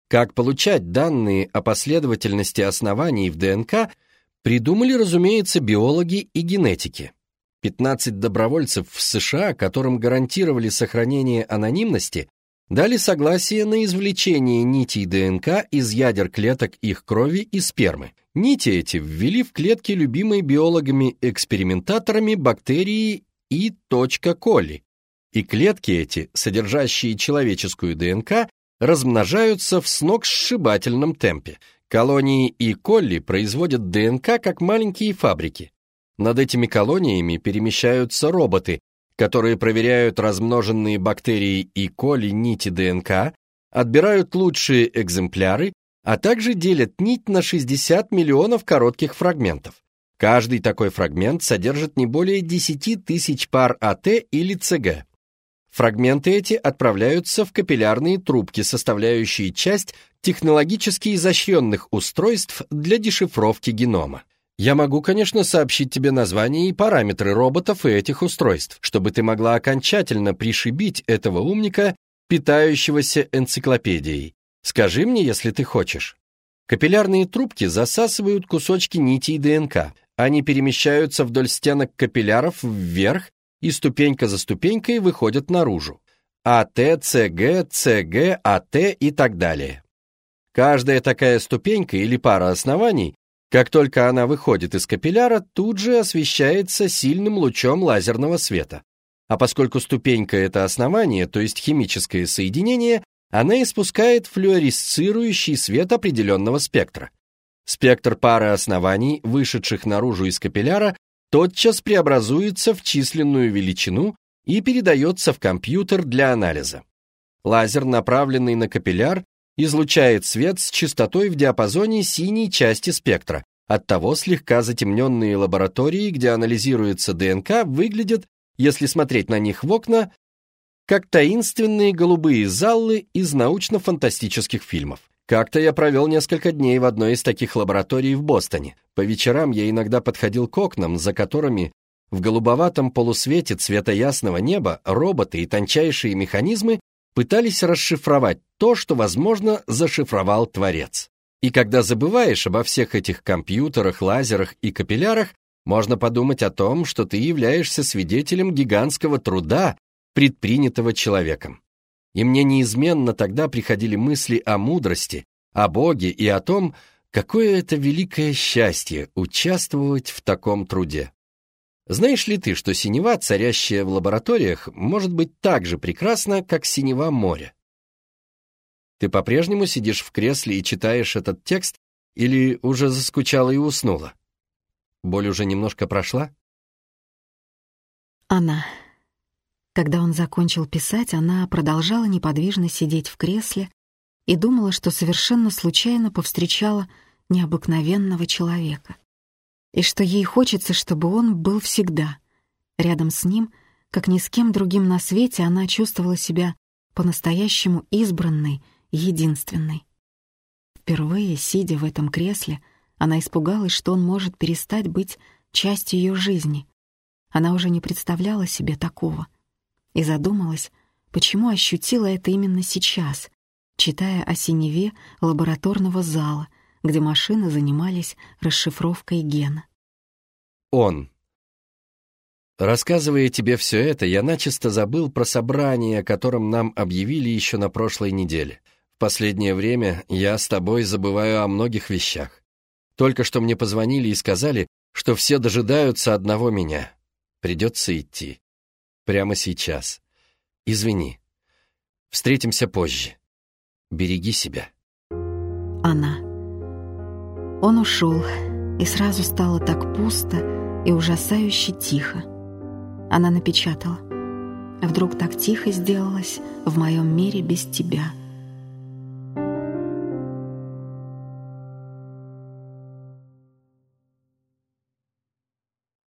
Как получать данные о последовательности оснований в ДНК, придумали, разумеется, биологи и генетики. 15 добровольцев в США, которым гарантировали сохранение анонимности, дали согласие на извлечение нитей ДНК из ядер клеток их крови и спермы. Нити эти ввели в клетки любимой биологами-экспериментаторами бактерии И. коли, и клетки эти, содержащие человеческую ДНК, размножаются в сногсшибательном темпе. Колонии И. колли производят ДНК как маленькие фабрики. Над этими колониями перемещаются роботы, которые проверяют размноженные бактерии И. колли нити ДНК, отбирают лучшие экземпляры, а также делят нить на 60 миллионов коротких фрагментов. Каждый такой фрагмент содержит не более 10 тысяч пар АТ или ЦГ. Фрагменты эти отправляются в капиллярные трубки, составляющие часть технологически изощренных устройств для дешифровки генома. Я могу, конечно, сообщить тебе названия и параметры роботов и этих устройств, чтобы ты могла окончательно пришибить этого умника, питающегося энциклопедией. Скажи мне, если ты хочешь. Капиллярные трубки засасывают кусочки нитей ДНК. Они перемещаются вдоль стенок капилляров вверх и ступенька за ступенькой выходят наружу. АТ, ЦГ, ЦГ, АТ и так далее. Каждая такая ступенька или пара оснований, как только она выходит из капилляра, тут же освещается сильным лучом лазерного света. А поскольку ступенька — это основание, то есть химическое соединение, она испускает флуоресцирующий свет определенного спектра. Спектр пары оснований, вышедших наружу из капилляра, тотчас преобразуется в численную величину и передается в компьютер для анализа. Лазер, направленный на капилляр, излучает свет с частотой в диапазоне синей части спектра. Оттого слегка затемненные лаборатории, где анализируется ДНК, выглядят, если смотреть на них в окна, как таинственные голубые заллы из научно-фантастических фильмов. Как-то я провел несколько дней в одной из таких лабораторий в Бостоне. По вечерам я иногда подходил к окнам, за которыми в голубоватом полусвете цвета ясного неба роботы и тончайшие механизмы пытались расшифровать то, что, возможно, зашифровал Творец. И когда забываешь обо всех этих компьютерах, лазерах и капиллярах, можно подумать о том, что ты являешься свидетелем гигантского труда, предпринятого человеком и мне неизменно тогда приходили мысли о мудрости, о Боге и о том, какое это великое счастье участвовать в таком труде. Знаешь ли ты, что синева, царящая в лабораториях, может быть так же прекрасна, как синева моря? Ты по-прежнему сидишь в кресле и читаешь этот текст или уже заскучала и уснула? Боль уже немножко прошла? Она. Когда он закончил писать, она продолжала неподвижно сидеть в кресле и думала, что совершенно случайно повстречала необыкновенного человека. И что ей хочется, чтобы он был всегда. Рядом с ним, как ни с кем другим на свете, она чувствовала себя по-настоящему избранной, единственной. Впервые, сидя в этом кресле, она испугалась, что он может перестать быть частью ее жизни, она уже не представляла себе такого. И задумалась, почему ощутила это именно сейчас, читая о синеве лабораторного зала, где машины занимались расшифровкой гена. Он. Рассказывая тебе все это, я начисто забыл про собрание, о котором нам объявили еще на прошлой неделе. В последнее время я с тобой забываю о многих вещах. Только что мне позвонили и сказали, что все дожидаются одного меня. Придется идти. Прямо сейчас. Извини. Встретимся позже. Береги себя. Она. Он ушел, и сразу стало так пусто и ужасающе тихо. Она напечатала. Вдруг так тихо сделалось в моем мире без тебя —